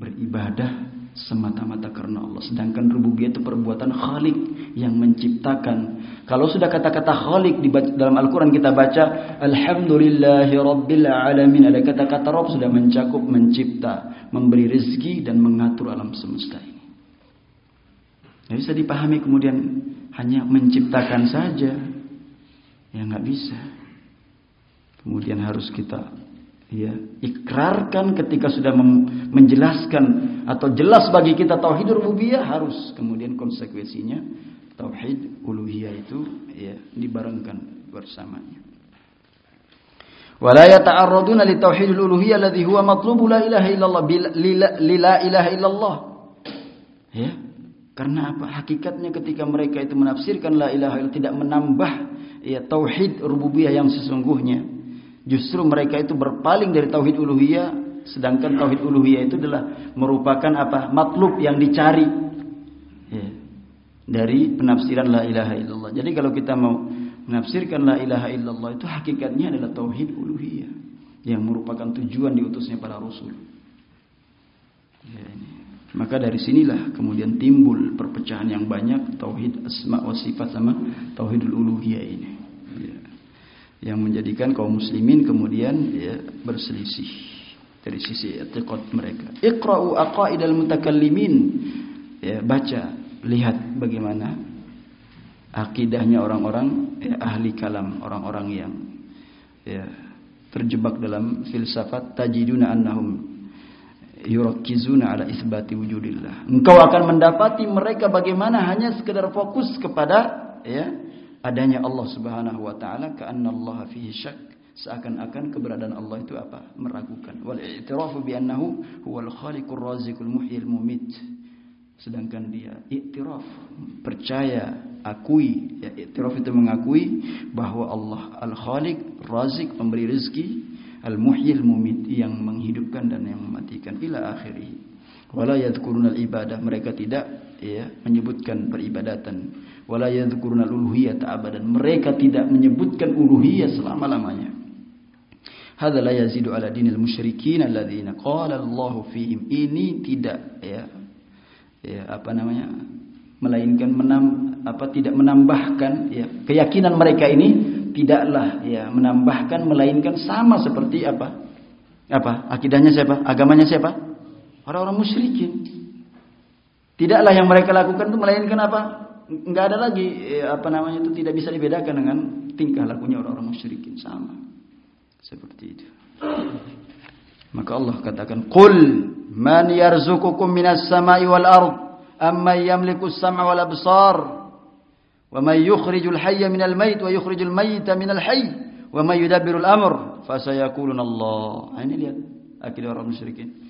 beribadah semata-mata karena Allah. Sedangkan rububiyah itu perbuatan khalik yang menciptakan. Kalau sudah kata-kata khalik di dalam Al-Quran kita baca Alhamdulillahi Rabbil Alamin. Ada kata-kata Rabb sudah mencakup mencipta, memberi rezeki dan mengatur alam semesta ini. Ya bisa dipahami kemudian hanya menciptakan saja. Ya nggak bisa. Kemudian harus kita ya ikrarkan ketika sudah menjelaskan atau jelas bagi kita tauhid rububiyah harus kemudian konsekuensinya tauhid uluhiyah itu ya dibarengkan bersamanya. Wala yata'arraduna li tauhid uluhiyah alladhi huwa matlubu la ilaha illallah la ilaha illallah. Ya karena apa? Hakikatnya ketika mereka itu menafsirkan la ilaha illallah tidak menambah ya tauhid rububiyah yang sesungguhnya Justru mereka itu berpaling dari tauhid uluhiyah, sedangkan tauhid uluhiyah itu adalah merupakan apa? matlub yang dicari. Ya. Dari penafsiran la ilaha illallah. Jadi kalau kita mau menafsirkan la ilaha illallah itu hakikatnya adalah tauhid uluhiyah yang merupakan tujuan diutusnya para rasul. Ya, ini. Maka dari sinilah kemudian timbul perpecahan yang banyak tauhid asma wa sifat sama tauhidul uluhiyah ini yang menjadikan kaum muslimin kemudian ya, berselisih dari sisi etikot mereka. Iqra'u aqaidal mutakallimin. Ya, baca, lihat bagaimana akidahnya orang-orang ya, ahli kalam, orang-orang yang ya, terjebak dalam filsafat tajiduna annahum yurakizuna ala isbati wujudillah. Engkau akan mendapati mereka bagaimana hanya sekedar fokus kepada ya adanya Allah Subhanahu wa taala karena Allah fihi syak seakan-akan keberadaan Allah itu apa? Meragukan. Wal i'tirafu bi annahu huwal khaliqur raziqul muhyil mumit. Sedangkan dia iktiraf percaya akui. Ya iktiraf itu mengakui bahwa Allah al khaliq razik pemberi rezeki al muhyil mumit yang menghidupkan dan yang mematikan. Ila akhirih. Wala yadhkuruna ibadah. Mereka tidak ya menyebutkan peribadatan. Wala yadhkuruna uluhiyat abadan mereka tidak menyebutkan uluhiyah selama-lamanya. Hadza la yazidu ala dinil musyrikin alladzina qala Allah fihim. Ini tidak ya ya apa namanya? melainkan menam, apa tidak menambahkan ya keyakinan mereka ini tidaklah ya menambahkan melainkan sama seperti apa apa akidahnya siapa agamanya siapa orang-orang musyrikin tidaklah yang mereka lakukan itu melainkan apa nggak ada lagi eh, apa namanya itu tidak bisa dibedakan dengan tingkah lakunya orang-orang musyrikin sama seperti itu. Maka Allah katakan, "Qul man yarzuqukum minas samai wal ard amma yamliku as-sam'a wal absar wa man yukhrijul hayya minal mayt wa yukhrijul mayta minal hayy wa man yudabbirul amr fasayaqulun Allah." Ini lihat akidah orang musyrikin.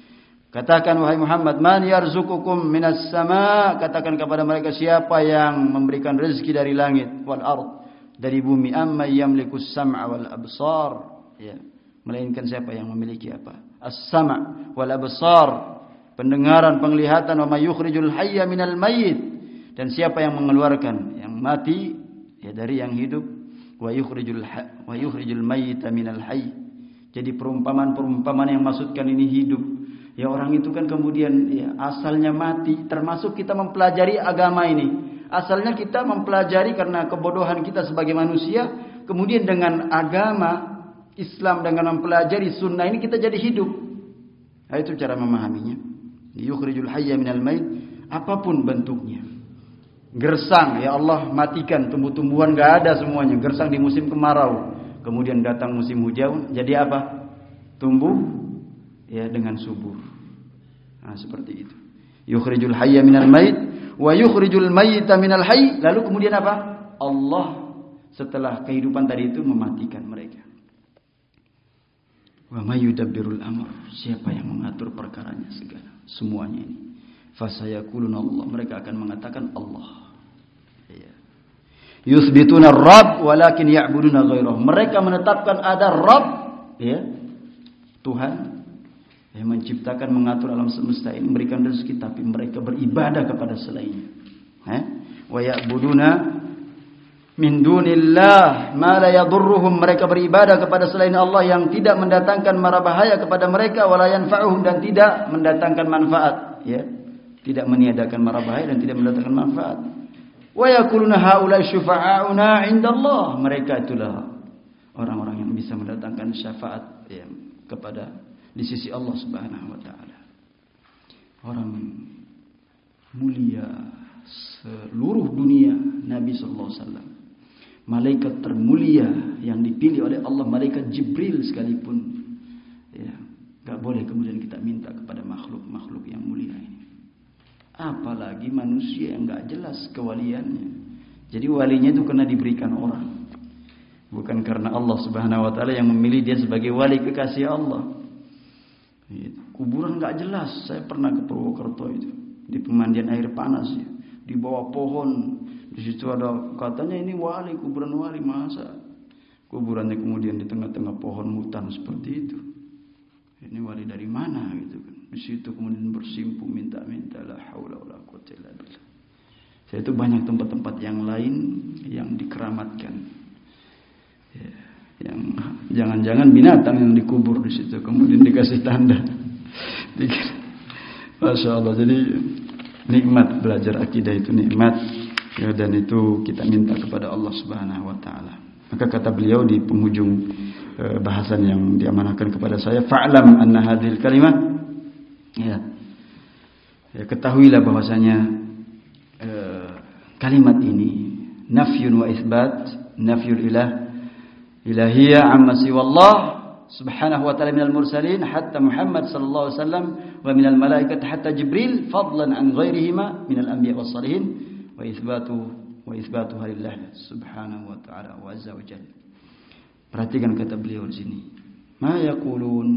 Katakan wahai Muhammad, man yarzukukum minas sama? Katakan kepada mereka siapa yang memberikan rezeki dari langit wal ard, dari bumi. Amma yamlikus sam'a wal absar. Ya, melainkan siapa yang memiliki apa? As-sama' wal absar pendengaran, penglihatan, wa mayukhrijul hayya minal mayyit dan siapa yang mengeluarkan yang mati ya dari yang hidup wa yukhrijul wa yukhrijul mayyita minal hayy. Jadi perumpamaan-perumpamaan yang maksudkan ini hidup. Ya orang itu kan kemudian ya asalnya mati. Termasuk kita mempelajari agama ini. Asalnya kita mempelajari karena kebodohan kita sebagai manusia, kemudian dengan agama Islam dengan mempelajari sunnah ini kita jadi hidup. Nah, itu cara memahaminya. Yukhrijul hayya minal mait apa pun bentuknya. Gersang ya Allah matikan tumbuh-tumbuhan. Gak ada semuanya. Gersang di musim kemarau. Kemudian datang musim hujan. Jadi apa? Tumbuh ya dengan subur nah seperti itu yukhrijul hayya minal mait wa yukhrijul mayyita minal hayy lalu kemudian apa Allah setelah kehidupan tadi itu mematikan mereka Wa mayudabbirul amr. Siapa yang mengatur perkaranya segala. Semuanya ini. Fasayakulun Allah. Mereka akan mengatakan Allah. Ya. Yusbituna Rabb walakin ya'buduna ghairah. Mereka menetapkan ada Rabb. Ya. Tuhan yang menciptakan mengatur alam semesta ini memberikan rezeki tapi mereka beribadah kepada selainnya. Eh? Wa ya'buduna min dunillah ma la yadurruhum. Mereka beribadah kepada selain Allah yang tidak mendatangkan mara bahaya kepada mereka wala yanfa'uhum dan tidak mendatangkan manfaat. Ya? Tidak meniadakan mara bahaya dan tidak mendatangkan manfaat. Wa yaquluna haula syufa'auna indallah. Mereka itulah orang-orang yang bisa mendatangkan syafaat ya, kepada di sisi Allah Subhanahu wa taala. Orang mulia seluruh dunia Nabi sallallahu alaihi wasallam. Malaikat termulia yang dipilih oleh Allah malaikat Jibril sekalipun. Ya nggak boleh kemudian kita minta kepada makhluk-makhluk yang mulia ini. Apalagi manusia yang nggak jelas kewaliannya. Jadi walinya itu kena diberikan orang. Bukan karena Allah Subhanahu wa taala yang memilih dia sebagai wali kekasih Allah kuburan nggak jelas saya pernah ke Purwokerto itu di pemandian air panas ya di bawah pohon di situ ada katanya ini wali, kuburan wali masa. Kuburannya kemudian di tengah-tengah pohon hutan seperti itu. Ini wali dari mana gitu kan. Di situ kemudian bersimpu minta-minta la haula. Saya itu banyak tempat-tempat yang lain yang dikeramatkan. Ya, yang jangan-jangan binatang yang dikubur di situ kemudian dikasih tanda. *laughs* Masya Allah. Jadi nikmat belajar akidah itu nikmat ya, dan itu kita minta kepada Allah Subhanahu wa taala. Maka kata beliau di penghujung e, bahasan yang diamanahkan kepada saya, fa'lam anna hadhil kalimat ya. Ya ketahuilah bahwasanya e, kalimat ini nafyun wa isbat, nafyul ilah ilahiyya amma siwallah subhanahu wa ta'ala minal mursalin hatta Muhammad sallallahu alaihi wasallam wa minal malaikat hatta Jibril fadlan an ghairihima minal anbiya was salihin wa itsbatu wa itsbatu halillah subhanahu wa ta'ala wa azza wa jalla. Perhatikan kata beliau di sini. Ma yaqulun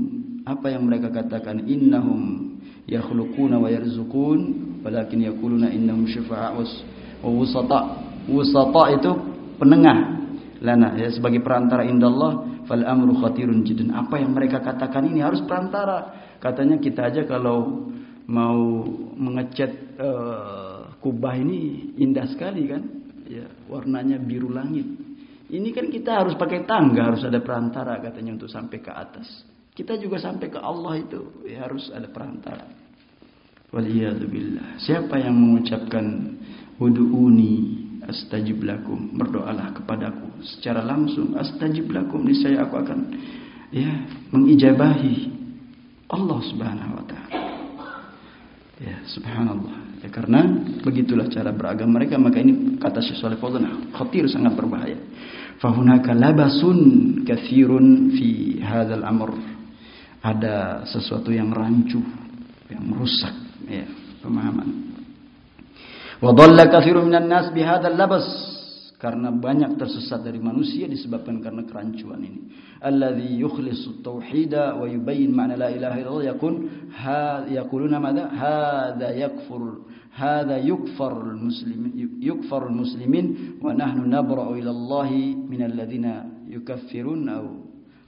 apa yang mereka katakan innahum yakhluquna wa yarzuqun walakin yaquluna innahum syufa'a wa wusata. Wusata itu penengah lana ya sebagai perantara indallah fal amru khatirun jiddan. Apa yang mereka katakan ini harus perantara. Katanya kita aja kalau mau mengecat uh, kubah ini indah sekali kan? Ya warnanya biru langit. Ini kan kita harus pakai tangga harus ada perantara katanya untuk sampai ke atas. Kita juga sampai ke Allah itu ya harus ada perantara. Waliyadzubillah siapa yang mengucapkan wudu'uni astajib lakum berdoalah kepadaku secara langsung astajib lakum niscaya aku akan ya mengijabahi Allah Subhanahu wa taala Ya, subhanallah. Ya, karena begitulah cara beragama mereka, maka ini kata Syekh Saleh Fauzan khatir sangat berbahaya. Fahunaka labasun kathirun fi hadzal amr. Ada sesuatu yang rancu, yang merusak ya, pemahaman. Wa dhalla kathirun minan nas bi hadzal labas karena banyak tersesat dari manusia disebabkan karena kerancuan ini. Alladzi yukhlisu tauhida wa yubayyin ma'na la ilaha illallah yakun ha yaquluna madza hadza yakfur hadza yukfar muslimin yukfar muslimin wa nahnu nabra'u ila Allah min alladhina yukaffirun aw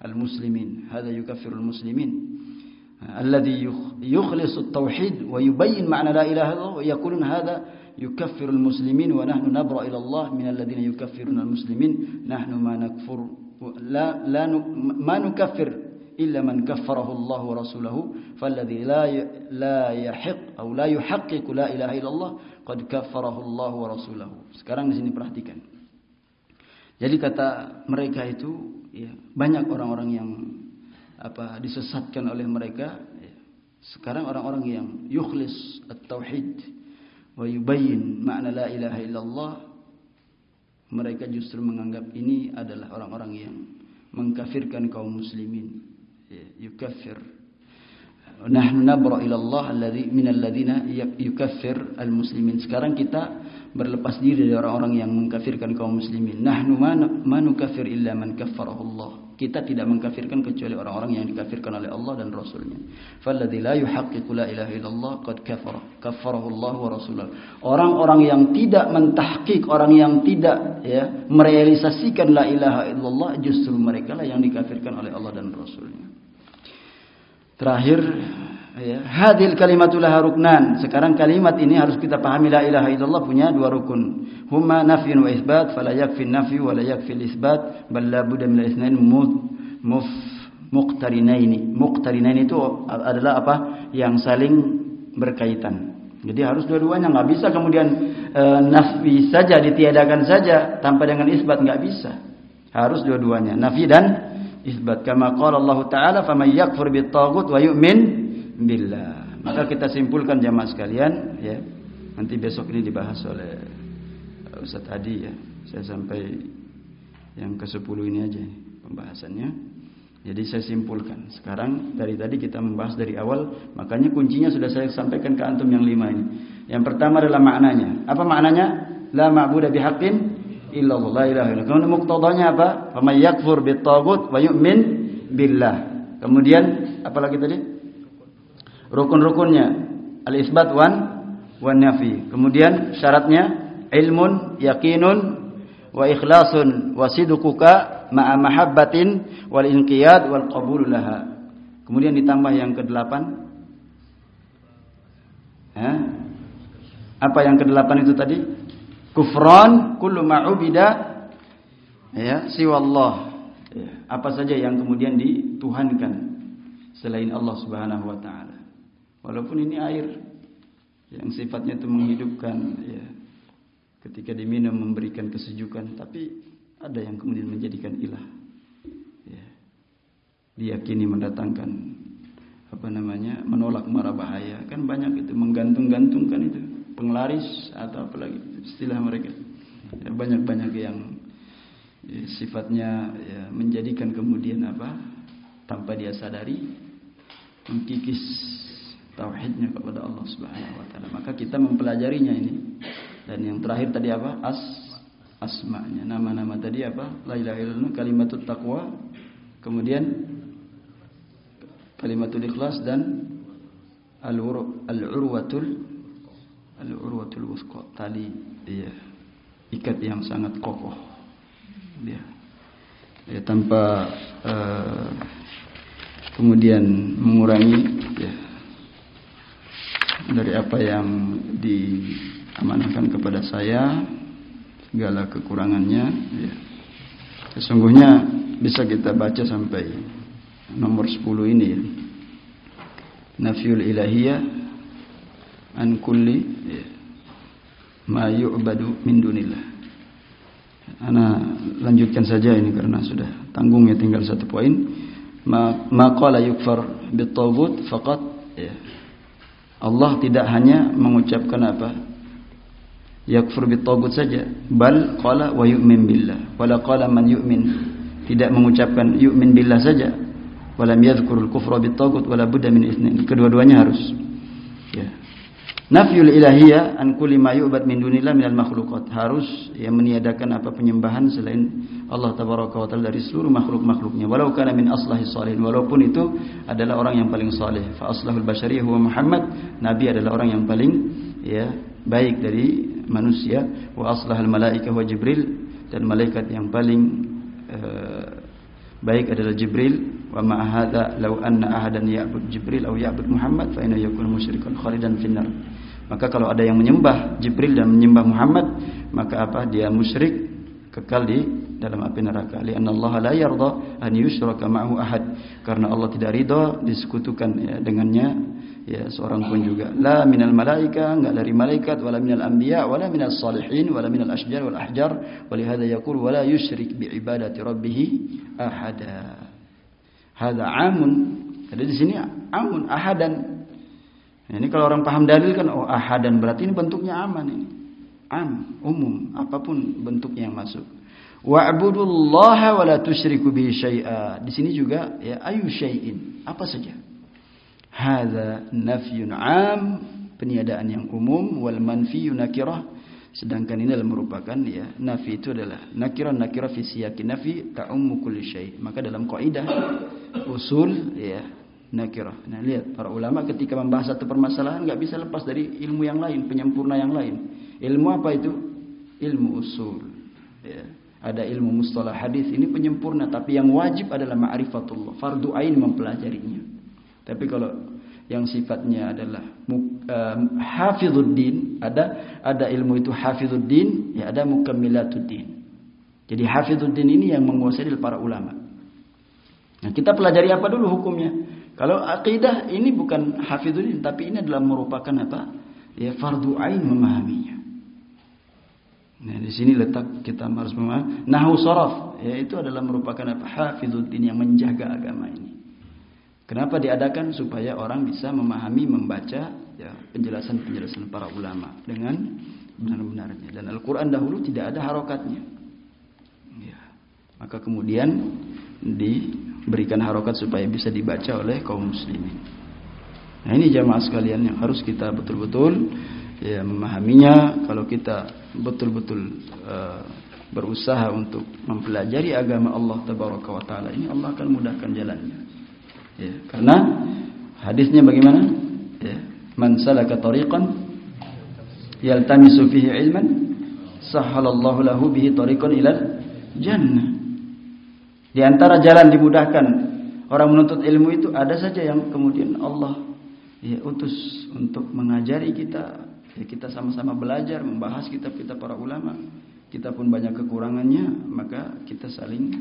المسلمين هذا يكفر المسلمين الذي يخلص التوحيد ويبين معنى لا إله إلا الله ويقولون هذا yukaffirul muslimin wa nahnu nabra ila Allah min alladziina yukaffiruna muslimin. Nahnu ma nakfur la la ma nukaffir illa man kaffarahu Allah wa rasuluhu falladzi la ya, la yahiq la la ilaha qad kaffarahu Allah sekarang di sini perhatikan. Jadi kata mereka itu ya banyak orang-orang yang apa disesatkan oleh mereka. Ya. Sekarang orang-orang yang yukhlis at-tauhid. Wa yubayyin makna la ilaha illallah. Mereka justru menganggap ini adalah orang-orang yang mengkafirkan kaum muslimin. Ya, yukaffir. Nahnu nabra ila Allah alladhi min alladhina yukaffir almuslimin. Sekarang kita berlepas diri dari orang-orang yang mengkafirkan kaum muslimin. Nahnu ma nukaffir illa man kaffarahu Allah kita tidak mengkafirkan kecuali orang-orang yang dikafirkan oleh Allah dan Rasulnya. Falladhi la yuhaqqiqu la ilaha illallah qad kafara. Kafarahu Allah wa Rasulullah. Orang-orang yang tidak mentahqiq, orang yang tidak ya merealisasikan la ilaha illallah justru mereka lah yang dikafirkan oleh Allah dan Rasulnya. Terakhir ya, hadil kalimatul ruknan. Sekarang kalimat ini harus kita pahami la ilaha illallah punya dua rukun. Huma nafyun wa isbat, fala yakfi nafyu wa la yakfi isbat, bal la budda min al-itsnain muf muqtarinaini. Muqtarinaini itu adalah apa? Yang saling berkaitan. Jadi harus dua-duanya nggak bisa kemudian e, nafi saja ditiadakan saja tanpa dengan isbat nggak bisa. Harus dua-duanya, nafi dan isbat. Kama qala Allah Taala, "Faman yakfur bit wa yu'min billah." Maka kita simpulkan jamaah sekalian ya. Nanti besok ini dibahas oleh Ustaz Adi ya. Saya sampai yang ke-10 ini aja pembahasannya. Jadi saya simpulkan. Sekarang dari tadi kita membahas dari awal, makanya kuncinya sudah saya sampaikan ke antum yang lima ini. Yang pertama adalah maknanya. Apa maknanya? La ma'budu bihaqqin illallah la ilaha illallah. Kemudian muktadanya apa? Faman yakfur bitagut wa yu'min billah. Kemudian apa lagi tadi? Rukun-rukunnya al-isbat wan wan nafi. Kemudian syaratnya ilmun yakinun wa ikhlasun wa sidquka ma'a mahabbatin wal inqiyad wal qabul laha. Kemudian ditambah yang kedelapan. Apa yang kedelapan itu tadi? Kufran kullu ma'ubida ya siwallah. Apa saja yang kemudian dituhankan selain Allah Subhanahu wa taala. Walaupun ini air yang sifatnya itu menghidupkan ya. Ketika diminum memberikan kesejukan, tapi ada yang kemudian menjadikan ilah. Ya. Diyakini mendatangkan apa namanya? menolak mara bahaya. Kan banyak itu menggantung-gantungkan itu, penglaris atau apalagi istilah mereka. Ya, banyak-banyak yang ya, sifatnya ya, menjadikan kemudian apa tanpa dia sadari mengkikis tauhidnya kepada Allah Subhanahu wa taala. Maka kita mempelajarinya ini. Dan yang terakhir tadi apa? As asma'nya. Nama-nama tadi apa? La ilaha illallah, kalimatut taqwa. Kemudian kalimatul ikhlas dan al-urwatul al-urwatul wusqa. Tali iya ikat yang sangat kokoh. Dia ya, tanpa uh, kemudian mengurangi ya, dari apa yang diamanahkan kepada saya segala kekurangannya ya. sesungguhnya bisa kita baca sampai nomor 10 ini ya. nafyul ilahiyah an kulli ya. ma yu'badu min dunillah Ana lanjutkan saja ini karena sudah tanggung ya tinggal satu poin ma qala yukfar bitaghut faqat ya. Allah tidak hanya mengucapkan apa? Yakfur bitaghut saja. Bal qala wa yu'min billah. Wala qala man yu'min. Tidak mengucapkan yu'min billah saja. Walam yadhkurul kufra bitaghut wala budda min itsnain. Kedua-duanya harus. Ya Nafyul ilahiyah an kulli ma yu'bad min dunillah minal makhluqat. Harus ya meniadakan apa penyembahan selain Allah tabaraka wa taala dari seluruh makhluk-makhluknya. Walau kana min aslahi salihin walaupun itu adalah orang yang paling saleh fa aslahul basyariyah huwa Muhammad nabi adalah orang yang paling ya baik dari manusia. Wa aslahal malaika wa Jibril dan malaikat yang paling uh, baik adalah Jibril. Wa ma hadza law anna ahadan ya'bud Jibril aw ya'bud Muhammad fa inna yakunu musyrikan khalidan finnar maka kalau ada yang menyembah Jibril dan menyembah Muhammad maka apa? Dia musyrik kekal di dalam api neraka. Lianna Allah la yarda an yushraka ma'ahu ahad. Karena Allah tidak ridha disekutukan ya, dengannya ya seorang pun juga. La minal malaika enggak dari malaikat wala minal anbiya wala minal salihin wala minal asjar wal ahjar. Walihada yaqul wala yusyrik bi ibadati rabbih ahada. Hada amun jadi di sini amun ahadan ini kalau orang paham dalil kan oh ahadan berarti ini bentuknya aman ini. Am umum apa pun bentuknya yang masuk. Wa'budullaha wa la tusyriku bihi syai'a. Di sini juga ya ayu syai'in. Apa saja. Hadza nafyun am, peniadaan yang umum wal manfi nakirah. Sedangkan ini adalah merupakan ya nafi itu adalah nakirah nakirah fi siyaqi nafi ta'ummu kulli syai. Maka dalam kaidah usul ya nakirah nah lihat para ulama ketika membahas satu permasalahan nggak bisa lepas dari ilmu yang lain penyempurna yang lain ilmu apa itu ilmu usul ya ada ilmu mustalah hadis ini penyempurna tapi yang wajib adalah ma'rifatullah fardu ain mempelajarinya tapi kalau yang sifatnya adalah uh, hafizuddin, ada ada ilmu itu hafizuddin, ya ada mukammilatuddin. Jadi hafizuddin ini yang menguasai para ulama. Nah, kita pelajari apa dulu hukumnya? Kalau akidah ini bukan hafizuddin, tapi ini adalah merupakan apa? Ya fardu ain memahaminya. Nah, di sini letak kita harus memahami nahu saraf, ya itu adalah merupakan apa? Hafizuddin yang menjaga agama ini. Kenapa diadakan supaya orang bisa memahami, membaca ya, penjelasan-penjelasan para ulama dengan benar-benarnya. Dan Al-Quran dahulu tidak ada harokatnya. Ya. Maka kemudian diberikan harokat supaya bisa dibaca oleh kaum muslimin. Nah ini jamaah sekalian yang harus kita betul-betul ya, memahaminya. Kalau kita betul-betul uh, berusaha untuk mempelajari agama Allah Taala ini, Allah akan mudahkan jalannya. Ya, karena hadisnya bagaimana? Ya, man salaka tariqan yaltamisu fihi ilman sahalallahu lahu bihi tariqan ila jannah. Di antara jalan dimudahkan orang menuntut ilmu itu ada saja yang kemudian Allah ya utus untuk mengajari kita, ya kita sama-sama belajar, membahas kitab-kitab para ulama. Kita pun banyak kekurangannya, maka kita saling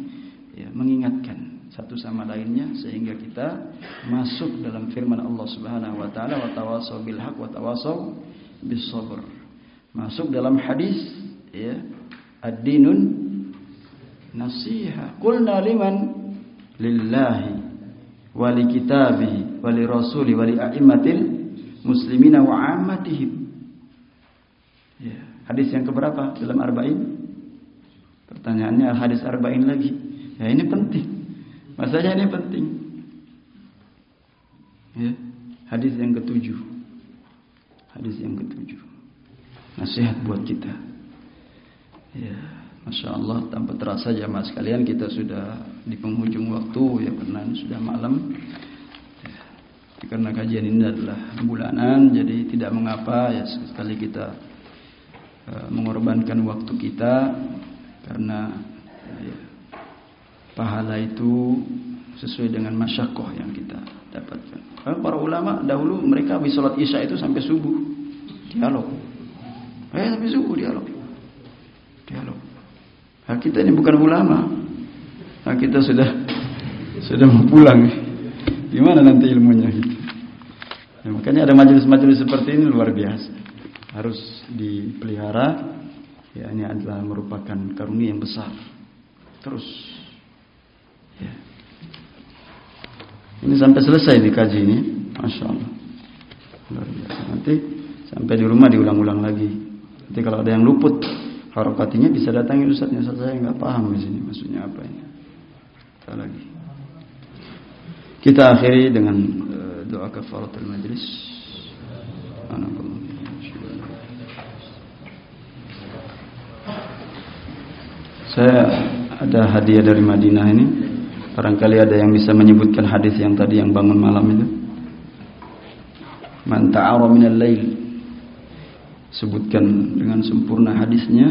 ya, mengingatkan satu sama lainnya sehingga kita masuk dalam firman Allah Subhanahu wa taala wa tawasau bil haq wa tawasau bis sabr. Masuk dalam hadis ya ad-dinun nasiha. Qulna liman lillahi wa li kitabihi wa li rasuli wa li a'immatil muslimina wa ammatihim. Ya, hadis yang keberapa dalam arba'in? Pertanyaannya hadis arba'in lagi. Ya ini penting. Masanya ini penting. Ya, hadis yang ketujuh. Hadis yang ketujuh. Nasihat buat kita. Ya, Masya Allah tanpa terasa jamaah sekalian kita sudah di penghujung waktu ya karena sudah malam. Karena kajian ini adalah bulanan jadi tidak mengapa ya sekali kita uh, mengorbankan waktu kita karena ya, pahala itu sesuai dengan masyakoh yang kita dapatkan. Karena para ulama dahulu mereka habis sholat isya itu sampai subuh dialog. Eh sampai subuh dialog. Dialog. Nah, kita ini bukan ulama. Nah, kita sudah sudah mau pulang. Gimana nanti ilmunya. Ya, makanya ada majelis-majelis seperti ini luar biasa. Harus dipelihara. Ya, ini adalah merupakan karunia yang besar. Terus. Ya. Ini sampai selesai dikaji ini. Masya Allah. Luar biasa. Nanti sampai di rumah diulang-ulang lagi. Nanti kalau ada yang luput harokatinya bisa datangi ustadznya. Ustadz saya nggak paham di sini maksudnya apa ini. Kita lagi. Kita akhiri dengan uh, doa kafaratul majlis. Saya ada hadiah dari Madinah ini. Barangkali ada yang bisa menyebutkan hadis yang tadi yang bangun malam itu. Man ta'ara minal lail. Sebutkan dengan sempurna hadisnya.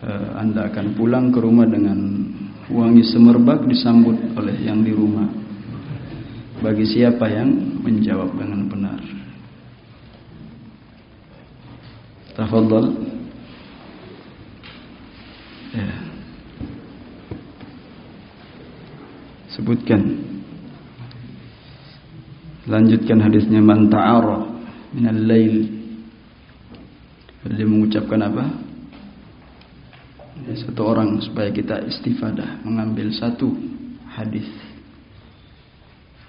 Eh, anda akan pulang ke rumah dengan wangi semerbak disambut oleh yang di rumah. Bagi siapa yang menjawab dengan benar. Tafadhal. Ya. Sebutkan. Lanjutkan hadisnya man ta'ara minal lail. Dia mengucapkan apa? Ya, satu orang supaya kita istifadah mengambil satu hadis.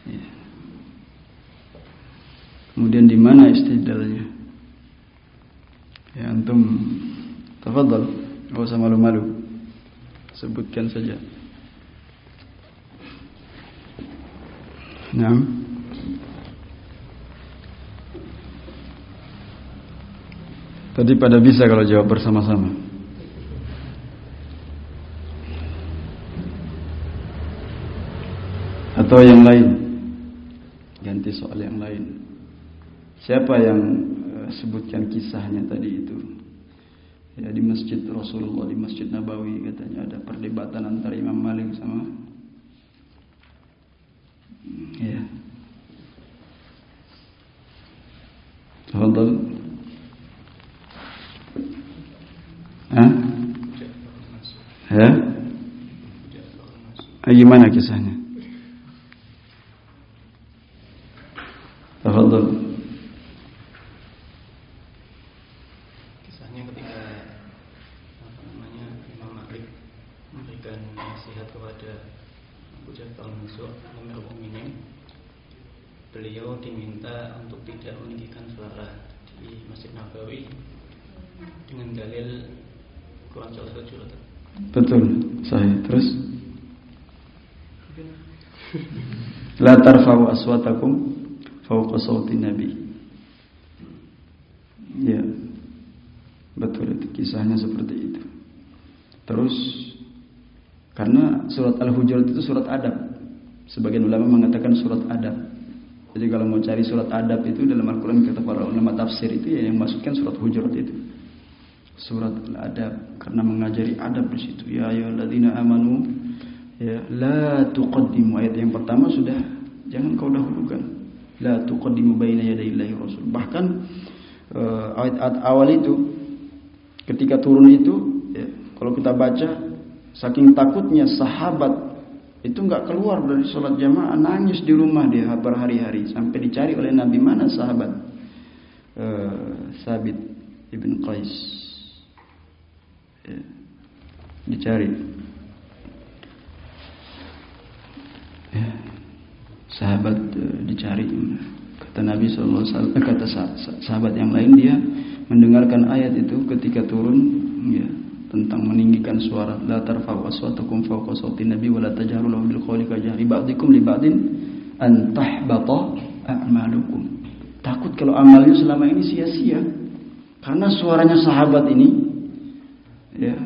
Ya. Kemudian di mana istidlalnya? Ya antum tafadhal, enggak usah malu-malu. Sebutkan saja. Nah. Tadi pada bisa kalau jawab bersama-sama. atau yang lain? Ganti soal yang lain. Siapa yang uh, sebutkan kisahnya tadi itu? Ya di masjid Rasulullah di masjid Nabawi katanya ada perdebatan antara Imam Malik sama ya. Tafadhal Hah? Ya? Gimana kisahnya? Tafadhol. Kisahnya ketika apa namanya Imam Malik memberikan nasihat kepada Abu Ja'far Mansur Amir Mukminin, beliau diminta untuk tidak meninggikan suara di Masjid Nabawi dengan dalil Quran surat tujuh. Betul, saya terus. La tarfa'u aswatakum fauqa sauti Nabi. Ya. Betul itu kisahnya seperti itu. Terus karena surat Al-Hujurat itu surat adab. Sebagian ulama mengatakan surat adab. Jadi kalau mau cari surat adab itu dalam Al-Quran kata para ulama tafsir itu ya yang masukkan surat Hujurat itu. Surat Al-Adab karena mengajari adab di situ. Ya ayyuhalladzina amanu ya la tuqaddimu. Ayat yang pertama sudah jangan kau dahulukan. La tuqaddimu baina yadayillahi rasul. Bahkan uh, ayat-ayat awal itu ketika turun itu ya, kalau kita baca saking takutnya sahabat itu nggak keluar dari sholat jamaah nangis di rumah dia berhari-hari sampai dicari oleh Nabi. Mana sahabat? Uh, Sabit ibn Qais dicari. Ya, sahabat uh, dicari. Kata Nabi SAW eh, kata sahabat yang lain dia mendengarkan ayat itu ketika turun ya tentang meninggikan suara la tarfa'u aswatakum fawqa sawti nabi wa la tajharu lahu bil qawli ka jahri ba'dikum li ba'din an tahbata a'malukum. Takut kalau amalnya selama ini sia-sia. Karena suaranya sahabat ini ya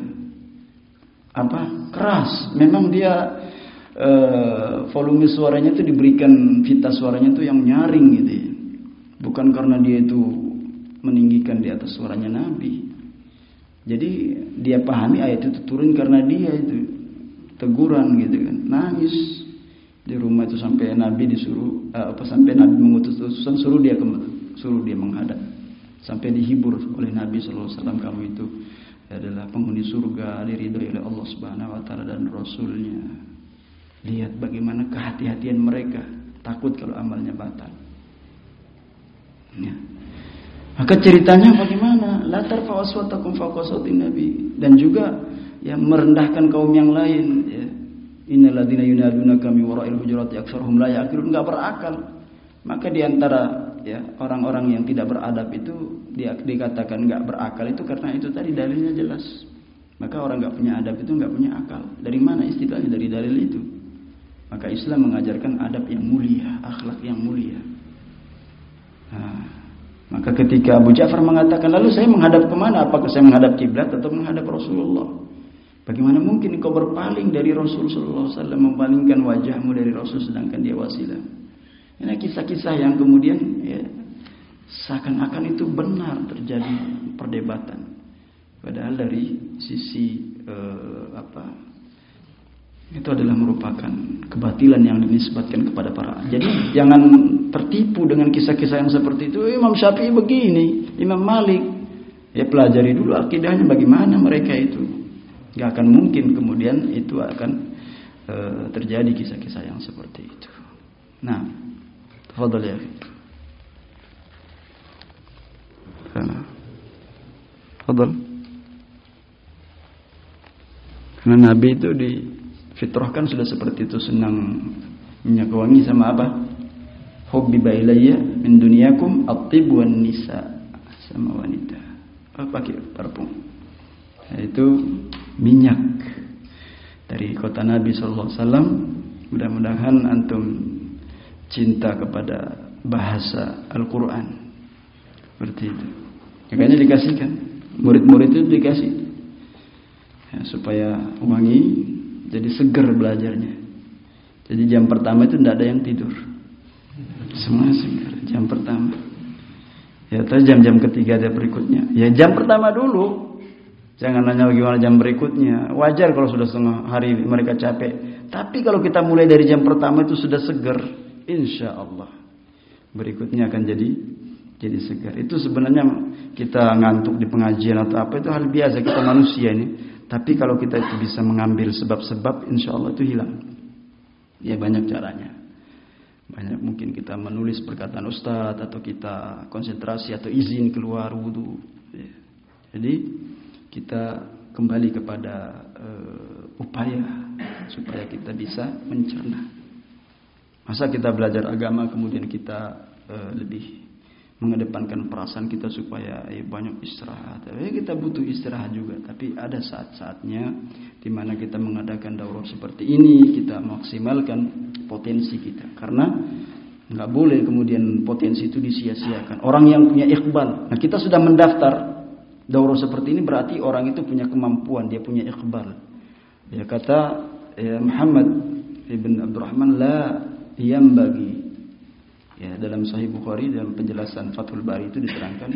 apa keras memang dia uh, volume suaranya itu diberikan pita suaranya itu yang nyaring gitu ya. Bukan karena dia itu meninggikan di atas suaranya Nabi. Jadi dia pahami ayat itu turun karena dia itu teguran gitu kan. nangis di rumah itu sampai Nabi disuruh uh, apa sampai Nabi mengutus utusan suruh dia ke, suruh dia menghadap sampai dihibur oleh Nabi wasallam kamu itu adalah penghuni surga diridhoi oleh Allah Subhanahu wa taala dan rasulnya. Lihat bagaimana kehati-hatian mereka. Takut kalau amalnya batal. Ya. maka ceritanya bagaimana? Latar fawaswatakum fawqasatin nabi. Dan juga yang merendahkan kaum yang lain ya. Innalladzina yunaduna kami wara'il hujurati aktsaruhum la yaqilun. Enggak berakal. Maka di antara ya orang-orang yang tidak beradab itu dia dikatakan enggak berakal itu karena itu tadi dalilnya jelas. Maka orang enggak punya adab itu enggak punya akal. Dari mana istilahnya dari dalil itu? Maka Islam mengajarkan adab yang mulia, akhlak yang mulia. Nah, maka ketika Abu Ja'far mengatakan, lalu saya menghadap ke mana? Apakah saya menghadap kiblat atau menghadap Rasulullah? Bagaimana mungkin kau berpaling dari Rasul Sallallahu Alaihi wajahmu dari Rasul sedangkan dia wasilah? Ini kisah-kisah yang kemudian ya, seakan-akan itu benar terjadi perdebatan. Padahal dari sisi eh, apa itu adalah merupakan kebatilan yang dinisbatkan kepada para. Jadi jangan tertipu dengan kisah-kisah yang seperti itu. Imam Syafi'i begini, Imam Malik. Ya pelajari dulu akidahnya bagaimana mereka itu. Gak akan mungkin kemudian itu akan e, terjadi kisah-kisah yang seperti itu. Nah, tafadhol ya. Karena Tafadhol. Karena Nabi itu difitrahkan sudah seperti itu senang minyak wangi sama apa? Hubbi bailayya min dunyakum at-tib nisa sama wanita. Apa pakai parfum? Yaitu minyak dari kota Nabi Sallallahu Alaihi Wasallam. Mudah-mudahan antum cinta kepada bahasa Al-Quran seperti itu. Makanya dikasihkan murid-murid itu dikasih ya, supaya wangi jadi seger belajarnya. Jadi jam pertama itu tidak ada yang tidur, semua seger jam pertama. Ya terus jam-jam ketiga ada berikutnya. Ya jam pertama dulu Jangan nanya bagaimana jam berikutnya. Wajar kalau sudah setengah hari mereka capek. Tapi kalau kita mulai dari jam pertama itu sudah segar, insya Allah berikutnya akan jadi jadi segar. Itu sebenarnya kita ngantuk di pengajian atau apa itu hal biasa kita manusia ini. Tapi kalau kita itu bisa mengambil sebab-sebab, insya Allah itu hilang. Ya banyak caranya. Banyak mungkin kita menulis perkataan ustadz atau kita konsentrasi atau izin keluar wudhu. Ya. Jadi kita kembali kepada uh, upaya supaya kita bisa mencerna. Masa kita belajar agama kemudian kita uh, lebih mengedepankan perasaan kita supaya eh, banyak istirahat. Eh, kita butuh istirahat juga, tapi ada saat-saatnya di mana kita mengadakan daurah seperti ini, kita maksimalkan potensi kita. Karena nggak boleh kemudian potensi itu disia-siakan. Orang yang punya iqbal, nah kita sudah mendaftar Daurah seperti ini berarti orang itu punya kemampuan, dia punya ikhbar. Ya kata ya, Muhammad ibn Abdurrahman la bagi ya dalam Sahih Bukhari dalam penjelasan Fathul Bari itu diterangkan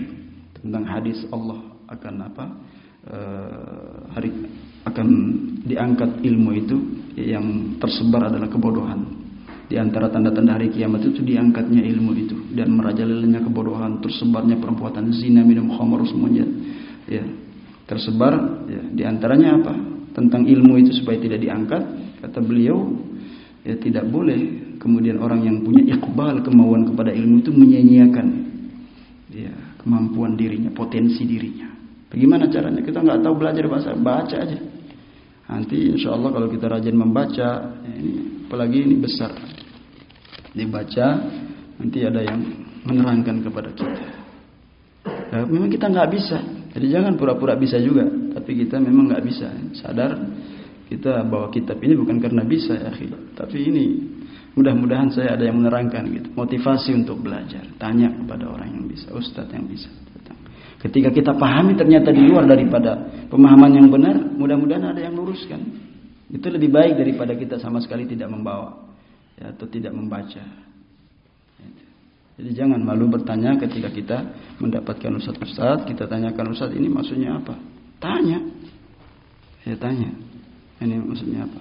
tentang hadis Allah akan apa uh, hari akan diangkat ilmu itu yang tersebar adalah kebodohan. Di antara tanda-tanda hari kiamat itu diangkatnya ilmu itu dan merajalelanya kebodohan tersebarnya perbuatan zina minum khamar semuanya ya tersebar ya. Di antaranya apa? Tentang ilmu itu supaya tidak diangkat kata beliau ya tidak boleh kemudian orang yang punya iqbal kemauan kepada ilmu itu menyia-nyiakan. Ya kemampuan dirinya potensi dirinya. Bagaimana caranya? Kita nggak tahu belajar bahasa baca aja. Nanti insya Allah kalau kita rajin membaca ya ini apalagi ini besar. Dibaca nanti ada yang menerangkan kepada kita. Ya, memang kita nggak bisa. Jadi jangan pura-pura bisa juga, tapi kita memang nggak bisa. Sadar kita bawa kitab ini bukan karena bisa ya, tapi ini mudah-mudahan saya ada yang menerangkan gitu, motivasi untuk belajar. Tanya kepada orang yang bisa, ustadz yang bisa. Ketika kita pahami ternyata di luar daripada pemahaman yang benar, mudah-mudahan ada yang luruskan. Itu lebih baik daripada kita sama sekali tidak membawa ya, atau tidak membaca. Jadi jangan malu bertanya ketika kita mendapatkan ustaz-ustaz, kita tanyakan ustaz ini maksudnya apa? Tanya. Ya tanya. Ini maksudnya apa?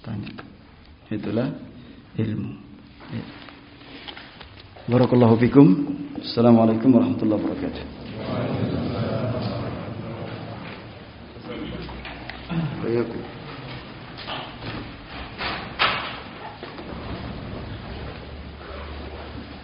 Tanya. itulah ilmu ya. Barakallahu fikum Assalamualaikum warahmatullahi wabarakatuh Waalaikumsalam